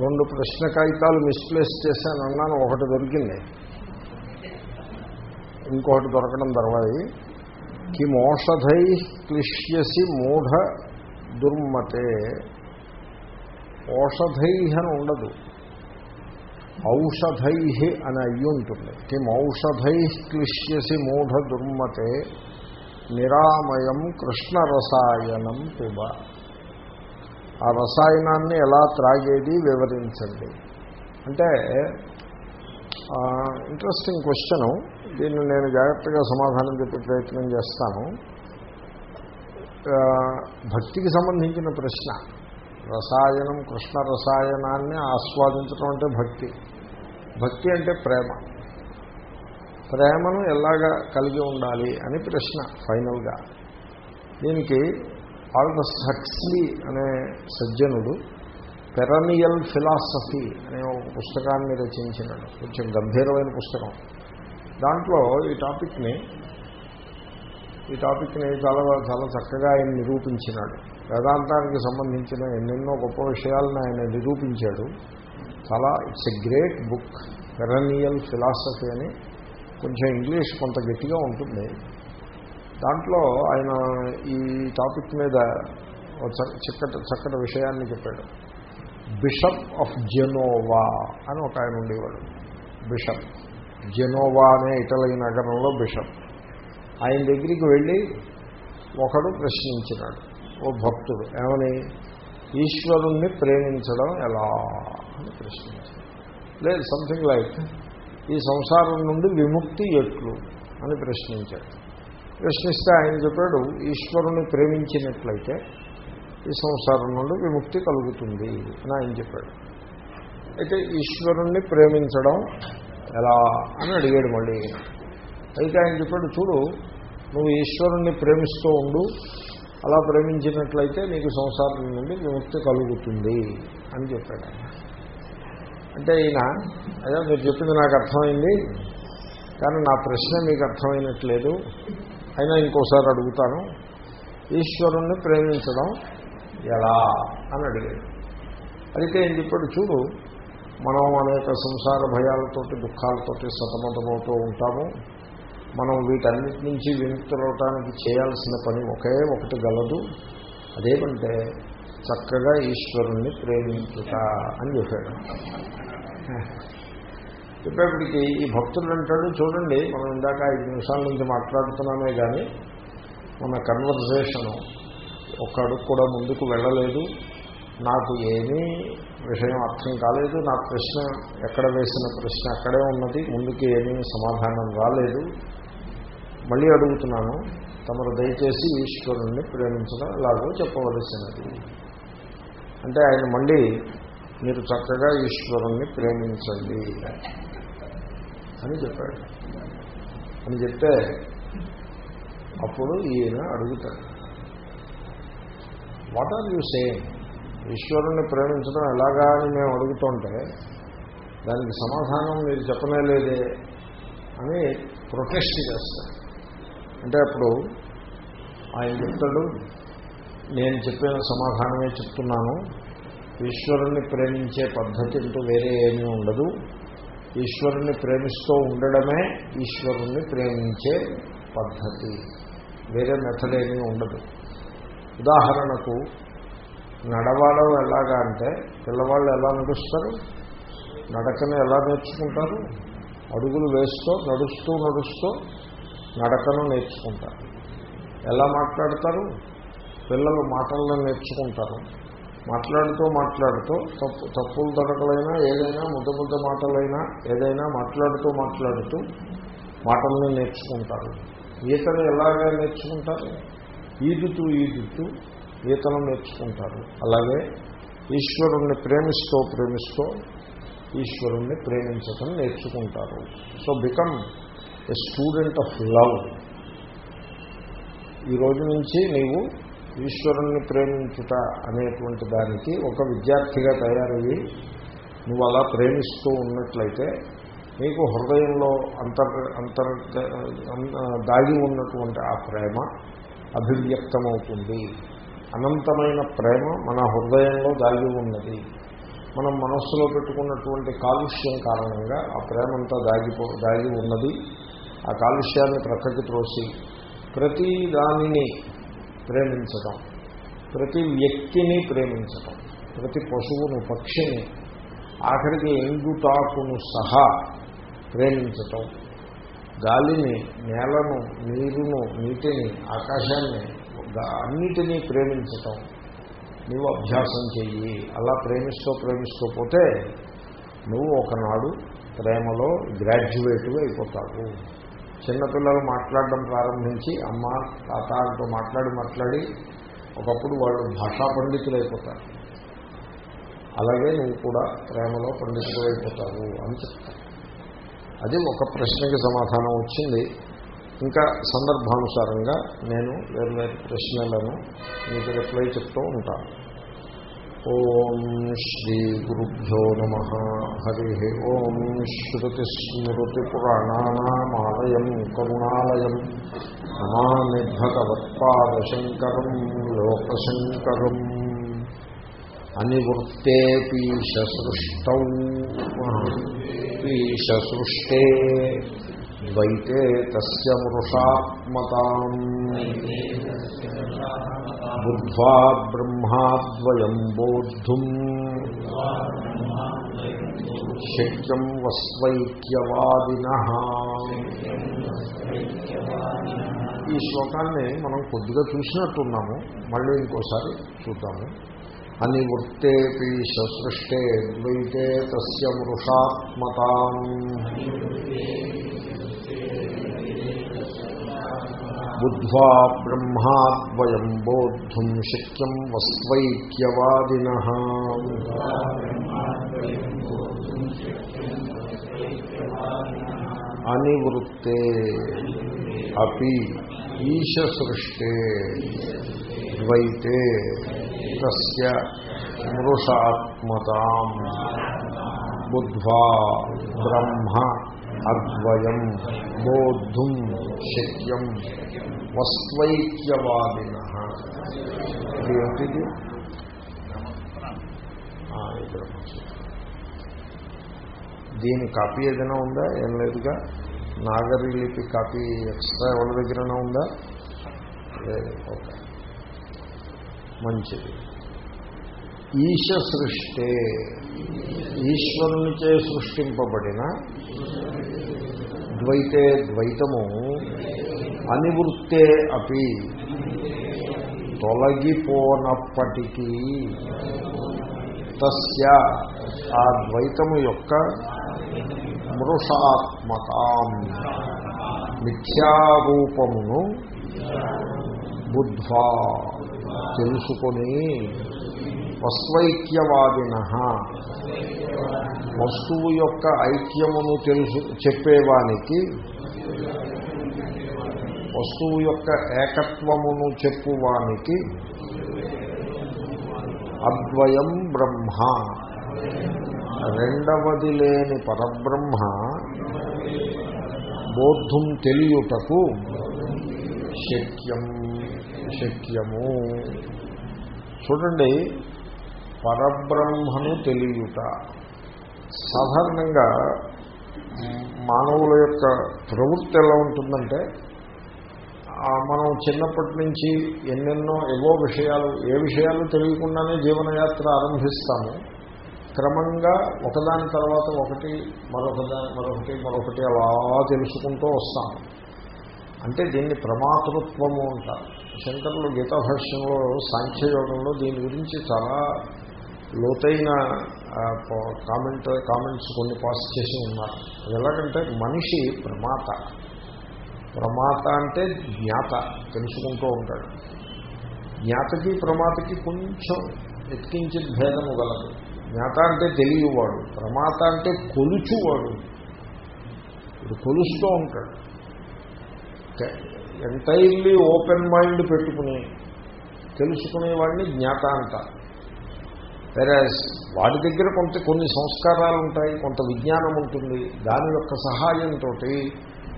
రెండు ప్రశ్న కాగితాలు మిస్ప్లేస్ చేశాను అన్నాను ఒకటి దొరికింది. ఇంకొకటి దొరకడం తర్వాయి. కిమోషధై క్లిష్యసి మూఢ దుర్మతే. ఓషధై అని ఉండదు. ఔషధై అని అయ్యి ఉంటుంది. కిమౌషధై క్లిష్యసి మూఢ దుర్మతే. నిరామయం కృష్ణరసాయనం పిబ. ఆ రసాయనాన్ని ఎలా త్రాగేది వివరించండి. అంటే ఇంట్రెస్టింగ్ క్వశ్చను దీన్ని నేను జాగ్రత్తగా సమాధానం చెప్పే ప్రయత్నం చేస్తాను. భక్తికి సంబంధించిన ప్రశ్న. రసాయనం కృష్ణ రసాయనాన్ని ఆస్వాదించడం అంటే భక్తి. భక్తి అంటే ప్రేమ. ప్రేమను ఎలాగా కలిగి ఉండాలి అని ప్రశ్న ఫైనల్గా. దీనికి ఆల్డస్ హక్స్లీ అనే సజ్జనుడు పెరనియల్ ఫిలాసఫీ అనే ఒక పుస్తకాన్ని రచించినాడు. కొంచెం గంభీరమైన పుస్తకం. దాంట్లో ఈ టాపిక్ని ఈ టాపిక్ని చాలా చాలా చక్కగా ఆయన నిరూపించినాడు. వేదాంతానికి సంబంధించిన ఎన్నెన్నో గొప్ప విషయాలను ఆయన నిరూపించాడు. చాలా it's a great book perennial philosophy అని. కొంచెం ఇంగ్లీష్ కొంత గట్టిగా ఉంటుంది. దాంట్లో ఆయన ఈ టాపిక్ మీద ఒక చ- చక్కటి చక్కటి విషయాన్ని చెప్పాడు. బిషప్ ఆఫ్ జెనోవా అని ఒక ఆయన ఉండేవాడు. బిషప్. జెనోవా అనే ఇటలీ నగరంలో బిషప్. ఆయన దగ్గరికి వెళ్ళి ఒకడు ప్రశ్నించినాడు. ఓ భక్తుడు ఏమని? ఈశ్వరుణ్ణి ప్రేమించడం ఎలా? అని ప్రశ్నించాడు. లేదు సంథింగ్ లైక్ ఈ సంసారం నుండి విముక్తి ఎట్లు? అని ప్రశ్నించాడు. ప్రశ్నిస్తే ఆయన చెప్పాడు ఈశ్వరుని ప్రేమించినట్లయితే ఈ సంసారం నుండి విముక్తి కలుగుతుంది అని ఆయన చెప్పాడు. అయితే ఈశ్వరుణ్ణి ప్రేమించడం ఎలా అని అడిగాడు మళ్ళీ. అయితే ఆయన చెప్పాడు చూడు నువ్వు ఈశ్వరుణ్ణి ప్రేమిస్తూ ఉండు అలా ప్రేమించినట్లయితే నీకు సంసారం నుండి విముక్తి కలుగుతుంది అని చెప్పాడు అంటే ఈయన అదే మీరు చెప్పింది నాకు అర్థమైంది కానీ నా ప్రశ్న మీకు అర్థమైనట్లేదు. అయినా ఇంకోసారి అడుగుతాను ఈశ్వరుణ్ణి ప్రేమించడం ఎలా అని అడిగాడు. అయితే ఏం చెప్పాడు చూడు మనం అనేక సంసార భయాలతోటి దుఃఖాలతోటి సతమతమవుతూ ఉంటాము. మనం వీటన్నిటి నుంచి విముక్తులవటానికి చేయాల్సిన పని ఒకే ఒకటి గలదు. అదేమంటే చక్కగా ఈశ్వరుణ్ణి ప్రేమించుట అని చెప్పాడు. చెప్పేప్పటికి ఈ భక్తులు అంటాడు చూడండి మనం ఇందాక ఐదు నిమిషాల నుంచి మాట్లాడుతున్నామే కానీ మన కన్వర్జేషను ఒక అడుగు కూడా ముందుకు వెళ్ళలేదు. నాకు ఏమీ విషయం అర్థం కాలేదు. నా ప్రశ్న ఎక్కడ వేసిన ప్రశ్న అక్కడే ఉన్నది. ముందుకు ఏమీ సమాధానం రాలేదు. మళ్ళీ అడుగుతున్నాను తమరు దయచేసి ఈశ్వరుణ్ణి ప్రేమించడం ఎలాగో చెప్పవలసినది. అంటే ఆయన మళ్ళీ మీరు చక్కగా ఈశ్వరుణ్ణి ప్రేమించండి అని చెప్పాడు. అని చెప్తే అప్పుడు ఈయన అడుగుతాడు. వాట్ ఆర్ యూ సేమ్ ఈశ్వరుణ్ణి ప్రేమించడం ఎలాగా అని మేము అడుగుతుంటే దానికి సమాధానం మీరు చెప్పనే లేదే అని ప్రొటెస్ట్ చేస్తాడు. అంటే అప్పుడు ఆయన చెప్తాడు నేను చెప్పిన సమాధానమే చెప్తున్నాను. ఈశ్వరుణ్ణి ప్రేమించే పద్ధతి అంటూ వేరే ఏమీ ఉండదు. ఈశ్వరుణ్ణి ప్రేమిస్తూ ఉండడమే ఈశ్వరుణ్ణి ప్రేమించే పద్ధతి. వేరే మెథడ్ ఏమీ ఉండదు. ఉదాహరణకు నడవడం ఎలాగా అంటే పిల్లవాళ్ళు ఎలా నడుస్తారు? నడకను ఎలా నేర్చుకుంటారు? అడుగులు వేస్తూ నడుస్తూ నడుస్తూ నడకను నేర్చుకుంటారు. ఎలా మాట్లాడతారు? పిల్లలు మాటలను నేర్చుకుంటారు. మాట్లాడుతూ మాట్లాడుతూ తప్పు తప్పులు దొరకలైనా ఏదైనా ముద్ద ముద్ద మాటలైనా ఏదైనా మాట్లాడుతూ మాట్లాడుతూ మాటల్ని నేర్చుకుంటారు. ఈతను ఎలాగా నేర్చుకుంటారు? ఈదుతూ ఈదుతూ ఈతను నేర్చుకుంటారు. అలాగే ఈశ్వరుణ్ణి ప్రేమిస్తూ ప్రేమిస్తూ ఈశ్వరుణ్ణి ప్రేమించటం నేర్చుకుంటారు. So become a student of love ఈ రోజు నుంచి నీవు ఈశ్వరుణ్ణి ప్రేమించుట అనేటువంటి దానికి ఒక విద్యార్థిగా తయారయ్యి నువ్వు అలా ప్రేమిస్తూ ఉన్నట్లయితే నీకు హృదయంలో అంతర్ అంతర్ దాగి ఉన్నటువంటి ఆ ప్రేమ అభివ్యక్తమవుతుంది. అనంతమైన ప్రేమ మన హృదయంలో దాగి ఉన్నది. మనం మనస్సులో పెట్టుకున్నటువంటి కాలుష్యం కారణంగా ఆ ప్రేమంతా దాగిపో దాగి ఉన్నది. ఆ కాలుష్యాన్ని ప్రక్కకి త్రోసి ప్రతి దానిని ప్రేమించటం. ప్రతి వ్యక్తిని ప్రేమించటం. ప్రతి పశువును పక్షిని ఆఖరికి ఎండుటాకును సహా ప్రేమించటం. గాలిని నేలను నీరును నీటిని ఆకాశాన్ని అన్నిటినీ ప్రేమించటం. నువ్వు అభ్యాసం చెయ్యి. అలా ప్రేమిస్తూ ప్రేమిస్తూ పోతే నువ్వు ఒకనాడు ప్రేమలో గ్రాడ్యుయేట్గా అయిపోతావు. చిన్నపిల్లలు మాట్లాడడం ప్రారంభించి అమ్మ తాత అంటూ మాట్లాడి మాట్లాడి ఒకప్పుడు వాళ్ళు భాషా పండితులు అయిపోతారు అలాగే నువ్వు కూడా ప్రేమలో పండితులు అయిపోతావు అని చెప్తారు. అది ఒక ప్రశ్నకి సమాధానం వచ్చింది. ఇంకా సందర్భానుసారంగా నేను వేరు వేరు ప్రశ్నలను మీకు రిప్లై చెప్తూ ఉంటాను. ఓం శ్రీ గురుభ్యో నమ హరి ఓం శ్రుతిస్మృతిపురాణానామాలయం కరుణాలయం నమామి భగవత్పాదశంకరం లోకశంకరం అనివృత్తే సృష్టౌ పీశ వైతే ద్వైతే తస్య మృషాత్మతాం బుద్ధ్వా బ్రహ్మాద్వయం బోద్ధుం. శక్యం వస్వైక్యవాదిన. ఈ శ్లోకాన్ని మనం కొద్దిగా చూసినట్టున్నాము. మళ్ళీ ఇంకోసారి చూద్దాము. అనివృత్తేపి సృష్టే ద్వైతే తస్య మృషాత్మతాం బుద్ధ్వా బ్రహ్మాద్వయం బోద్ధుం శక్యం వస్వైక్యవాదిన అనివృత్తే అపి ఈశ సృష్టే ద్వైతే తస్య మృషాత్మతాం బుద్ధ్వా బ్రహ్మ అద్వయం బోద్ధుం శక్యం వస్వైక్యవాదిన. ఏమిటిది దీని కాపీ ఏదైనా ఉందా? ఏం లేదుగా. నాగరి లిపి కాపీ ఎక్స్ట్రా ఎవరి దగ్గరైనా ఉందా? ఓకే. మంచిది. ఈశ సృష్టి ఈశ్వరునిచే సృష్టింపబడిన ద్వైతే ద్వైతము అనివృత్తే అపి. తొలగిపోనప్పటికీ తస్య ఆ ద్వైతము యొక్క మృషాత్మక. మిథ్యారూపమును బుద్ధ్వా తెలుసుకొని వస్వైక్యవాదిన వస్తువు యొక్క ఐక్యమును తెలుసు చెప్పేవానికి వస్తువు యొక్క ఏకత్వమును చెప్పువానికి అద్వయం బ్రహ్మ. రెండవది లేని పరబ్రహ్మ బోద్ధుం తెలియుటకు శక్యం శక్యము. చూడండి పరబ్రహ్మను తెలియుట. సాధారణంగా మానవుల యొక్క ప్రవృత్తి ఎలా ఉంటుందంటే మనం చిన్నప్పటి నుంచి ఎన్నెన్నో ఏవో విషయాలు ఏ విషయాలు తెలియకుండానే జీవనయాత్ర ఆరంభిస్తాము. క్రమంగా ఒకదాని తర్వాత ఒకటి మరొకదాని మరొకటి మరొకటి అలా తెలుసుకుంటూ వస్తాము. అంటే దీన్ని ప్రమాతృత్వము అంటారు. శంకరులు గీతాభాష్యంలో సాంఖ్యయోగంలో దీని గురించి చాలా లోతైన కామెంట్ కామెంట్స్ కొన్ని పాస్ చేసి ఉన్నారు. అది ఎలాగంటే మనిషి ప్రమాత. ప్రమాత అంటే జ్ఞాత తెలుసుకుంటూ ఉంటాడు. జ్ఞాతకి ప్రమాతకి కొంచెం ఎత్కించిన భేదము గలదు. జ్ఞాత అంటే తెలియవాడు ప్రమాత అంటే కొలుచువాడు. ఇప్పుడు కొలుస్తూ ఉంటాడు. ఎంటైర్లీ ఓపెన్ మైండ్ పెట్టుకుని తెలుసుకునేవాడిని జ్ఞాత అంటారు వేరే వాడి దగ్గర కొంత కొన్ని సంస్కారాలు ఉంటాయి కొంత విజ్ఞానం ఉంటుంది దాని యొక్క సహాయంతో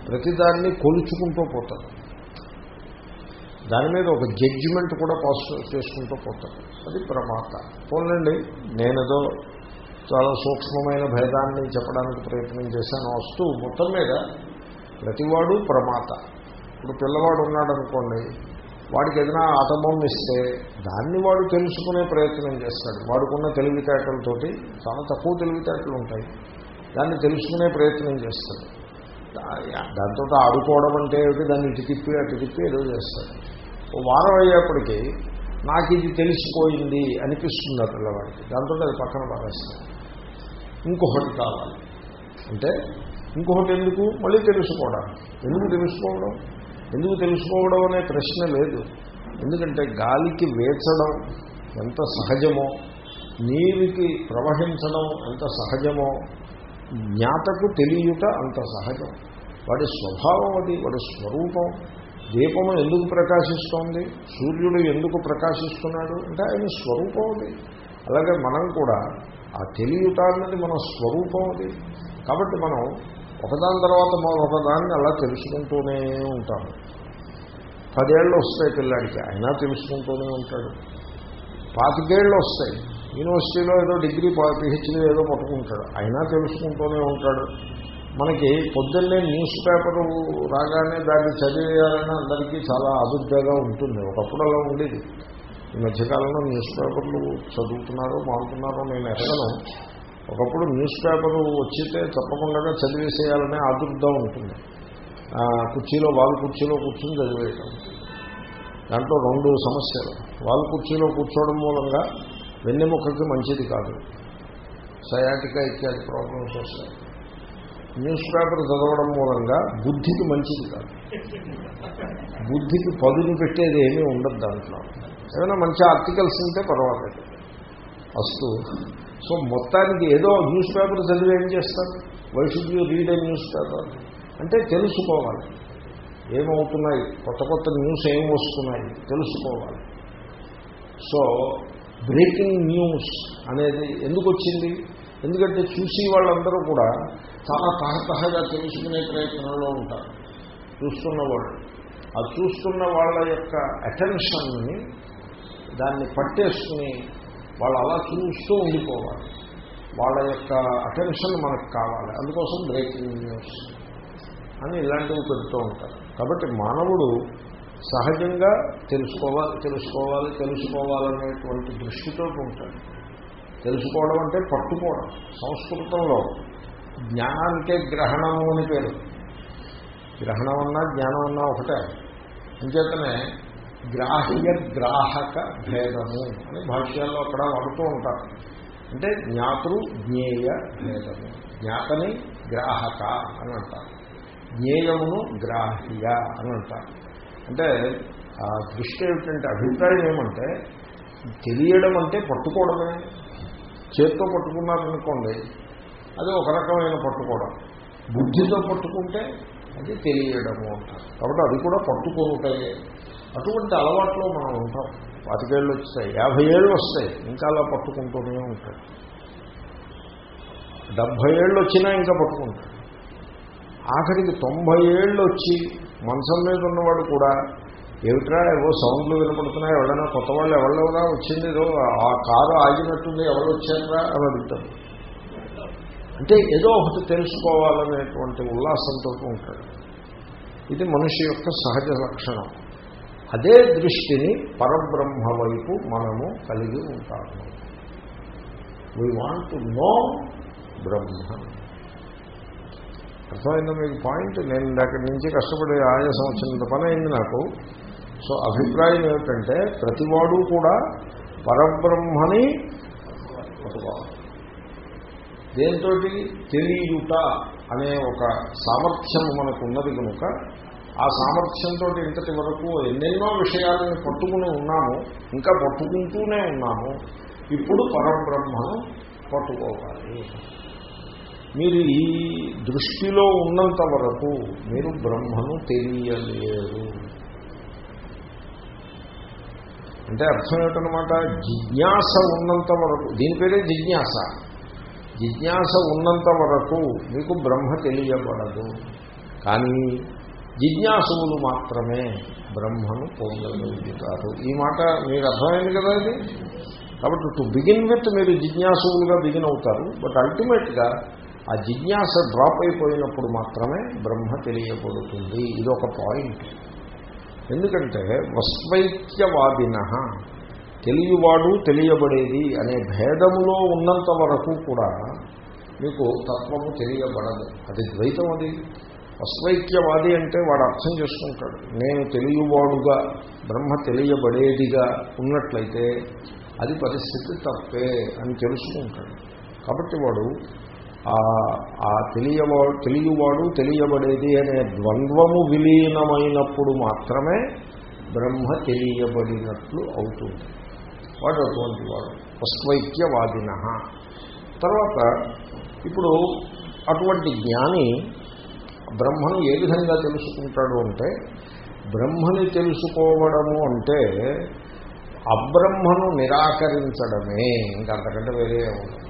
ప్రతిదాన్ని కొలుచుకుంటూ పోతాడు దాని మీద ఒక జడ్జిమెంట్ కూడా పాస్ చేసుకుంటూ పోతాడు అది ప్రమాత. పోలండి నేనేదో చాలా సూక్ష్మమైన భేదాన్ని చెప్పడానికి ప్రయత్నం చేశాను. వస్తూ మొత్తం మీద ప్రతివాడు ప్రమాత. ఇప్పుడు పిల్లవాడు ఉన్నాడు అనుకోండి వాడికి ఏదైనా ఆటబొమ్మ ఇస్తే దాన్ని వాడు తెలుసుకునే ప్రయత్నం చేస్తాడు. వాడుకున్న తెలివితేటలతోటి చాలా తక్కువ తెలివితేటలు ఉంటాయి దాన్ని తెలుసుకునే ప్రయత్నం చేస్తాడు. దాంతో ఆడుకోవడం అంటే ఏమిటి? దాన్ని ఇటు తిప్పి అటు తిప్పి ఏదో చేస్తాడు ఓ వారం అయ్యేప్పటికీ నాకు ఇది తెలిసిపోయింది అనిపిస్తుంది ఆ పిల్లవాడికి. దాంతో అది పక్కన పారేస్తాడు ఇంకొకటి కావాలి. అంటే ఇంకొకటి ఎందుకు? మళ్ళీ తెలుసుకోవడం. ఎందుకు తెలుసుకోవడం? ఎందుకు తెలుసుకోవడం అనే ప్రశ్న లేదు. ఎందుకంటే గాలికి వేచడం ఎంత సహజమో నీరుకి ప్రవహించడం ఎంత సహజమో జ్ఞాతకు తెలియట అంత సహజం. వాడి స్వభావం అది వాడి స్వరూపం. దీపము ఎందుకు ప్రకాశిస్తోంది? సూర్యుడు ఎందుకు ప్రకాశిస్తున్నాడు? అంటే ఆయన స్వరూపం అది. అలాగే మనం కూడా ఆ తెలియట అన్నది మన స్వరూపం అది. కాబట్టి మనం ఒకదాని తర్వాత ఒకదాన్ని అలా తెలుసుకుంటూనే ఉంటాము పదేళ్ళు వస్తాయి పిల్లాడికి అయినా తెలుసుకుంటూనే ఉంటాడు. పాతికేళ్ళు వస్తాయి. యూనివర్సిటీలో ఏదో డిగ్రీ పిహెచ్డీ ఏదో పట్టుకుంటాడు. అయినా తెలుసుకుంటూనే ఉంటాడు. మనకి పొద్దున్నే న్యూస్ పేపరు రాగానే దాన్ని చదివేయాలని అందరికీ చాలా అదుర్దగా ఉంటుంది. ఒకప్పుడు అలా ఉండేది. ఈ మధ్యకాలంలో న్యూస్ పేపర్లు చదువుతున్నారో మారుతున్నారో నేను ఎరగను ఒకప్పుడు న్యూస్ పేపరు వచ్చితే తప్పకుండా చదివేసేయాలనే ఆదుర్దా ఉంటుంది. కుర్చీలో వాళ్ళ కుర్చీలో కూర్చొని చదివేయటం. దాంట్లో రెండు సమస్యలు. వాళ్ళ కుర్చీలో కూర్చోవడం మూలంగా వెన్నెముకకి మంచిది కాదు. సయాటికా ఇత్యాది ప్రాబ్లమ్స్ వస్తాయి న్యూస్ పేపర్ చదవడం మూలంగా బుద్ధికి మంచిది కాదు. బుద్ధికి పదును పెట్టేది ఏమీ ఉండదు దాంట్లో. ఏమైనా మంచి ఆర్టికల్స్ ఉంటే పర్వాలేదు. వస్తూ సో మొత్తానికి ఏదో న్యూస్ పేపర్ చదివి ఏం చేస్తారు? Why should you read a newspaper అంటే తెలుసుకోవాలి. ఏమవుతున్నాయి? కొత్త కొత్త న్యూస్ ఏం వస్తున్నాయి? తెలుసుకోవాలి. సో బ్రేకింగ్ న్యూస్ అనేది ఎందుకు వచ్చింది ఎందుకంటే చూసి వాళ్ళందరూ కూడా చాలా తహతహగా తెలుసుకునే ప్రయత్నంలో ఉంటారు. చూస్తున్న వాళ్ళు. ఆ చూస్తున్న వాళ్ళ యొక్క అటెన్షన్ని దాన్ని పట్టేసుకుని వాళ్ళు అలా చూస్తూ ఉండిపోవాలి. వాళ్ళ యొక్క అటెన్షన్ మనకు కావాలి. అందుకోసం బ్రేకింగ్ న్యూస్ అని ఇలాంటివి పెడుతూ ఉంటారు. కాబట్టి మానవుడు సహజంగా తెలుసుకోవాలి తెలుసుకోవాలి తెలుసుకోవాలనేటువంటి దృష్టితో ఉంటాడు. తెలుసుకోవడం అంటే పట్టుకోవడం సంస్కృతంలో జ్ఞానానికే గ్రహణము అని పేరు. గ్రహణం అన్నా జ్ఞానం అన్నా ఒకటే. అంచేతనే గ్రాహ్య గ్రాహక భేదము అని భాష్యాల్లో అక్కడ వాడుతూ ఉంటారు. అంటే జ్ఞాతృ జ్ఞేయ భేదము. జ్ఞాతని గ్రాహక అని అంటారు. జ్ఞేయమును గ్రాహ్య అని అంటారు. అంటే ఆ దృష్టి ఏమిటంటే అభిప్రాయం ఏమంటే తెలియడం అంటే పట్టుకోవడమే. చేత్తో పట్టుకున్నారనుకోండి అది ఒక రకమైన పట్టుకోవడం. బుద్ధితో పట్టుకుంటే అది తెలియడము అంటారు. కాబట్టి అది కూడా పట్టుకోనుంటాయి. అటువంటి అలవాట్లో మనం ఉంటాం. పాతికేళ్ళు వస్తాయి యాభై ఏళ్ళు వస్తాయి ఇంకా అలా పట్టుకుంటూనే ఉంటాడు డెబ్భై ఏళ్ళు వచ్చినా ఇంకా పట్టుకుంటాడు ఆఖరికి తొంభై ఏళ్ళు వచ్చి మంచం మీద ఉన్నవాడు కూడా ఏమిట్రా ఏవో సౌండ్లు వినపడుతున్నాయి ఎవరైనా కొత్త వాళ్ళు ఎవరిలోనా వచ్చింది? ఏదో ఆ కారు ఆగినట్టుంది ఎవరు వచ్చారా అని అడుగుతారు అంటే ఏదో ఒకటి తెలుసుకోవాలనేటువంటి ఉల్లాసంతో ఉంటాడు. ఇది మనిషి యొక్క సహజ లక్షణం. అదే దృష్టిని పరబ్రహ్మ వైపు మనము కలిగి ఉంటాము. We want to know Brahma. అర్థమైందా మీకు పాయింట్? నేను దగ్గర నుంచి కష్టపడి ఆయా సంవత్సరంత పని అయింది నాకు. సో అభిప్రాయం ఏమిటంటే ప్రతివాడు కూడా పరబ్రహ్మని పట్టుకోవాలి. దేంతో తెలియుట అనే ఒక సామర్థ్యం మనకు ఉన్నది కనుక ఆ సామర్థ్యంతో ఇంతటి వరకు ఎన్నెన్నో విషయాలను పట్టుకుని ఉన్నాము ఇంకా పట్టుకుంటూనే ఉన్నాము. ఇప్పుడు పరబ్రహ్మను పట్టుకోవాలి. మీరు ఈ దృష్టిలో ఉన్నంత వరకు మీరు బ్రహ్మను తెలియలేరు. అంటే అర్థం ఏంటనమాట జిజ్ఞాస ఉన్నంత వరకు దీని పేరే జిజ్ఞాస. జిజ్ఞాస ఉన్నంత వరకు మీకు బ్రహ్మ తెలియబడదు. కానీ జిజ్ఞాసువులు మాత్రమే బ్రహ్మను పొందగలుగుతారు ఈ మాట మీకు అర్థమైంది కదా ఇది? కాబట్టి టు బిగిన్ విత్ మీరు జిజ్ఞాసులుగా బిగిన్ అవుతారు బట్ అల్టిమేట్గా ఆ జిజ్ఞాస డ్రాప్ అయిపోయినప్పుడు మాత్రమే బ్రహ్మ తెలియబడుతుంది ఇది ఒక పాయింట్. ఎందుకంటే వస్వైక్యవాదిన తెలియవాడు తెలియబడేది అనే భేదములో ఉన్నంత వరకు కూడా మీకు తత్వము తెలియబడదు. అది ద్వైతం అది. అస్వైక్యవాది అంటే వాడు అర్థం చేసుకుంటాడు. నేను తెలియవాడుగా బ్రహ్మ తెలియబడేదిగా ఉన్నట్లయితే అది పరిస్థితి తప్పే అని తెలుసుకుంటాడు. కాబట్టి వాడు ఆ తెలియవాడు తెలియవాడు తెలియబడేది అనే ద్వంద్వము విలీనమైనప్పుడు మాత్రమే బ్రహ్మ తెలియబడినట్లు అవుతుంది. వాడు అటువంటి వాడు. అస్వైక్యవాదిన. తర్వాత ఇప్పుడు అటువంటి జ్ఞాని బ్రహ్మను ఏ విధంగా తెలుసుకుంటాడు అంటే బ్రహ్మని తెలుసుకోవడము అంటే అబ్రహ్మను నిరాకరించడమే. ఇంకా అంతకంటే వేరే ఉండదు.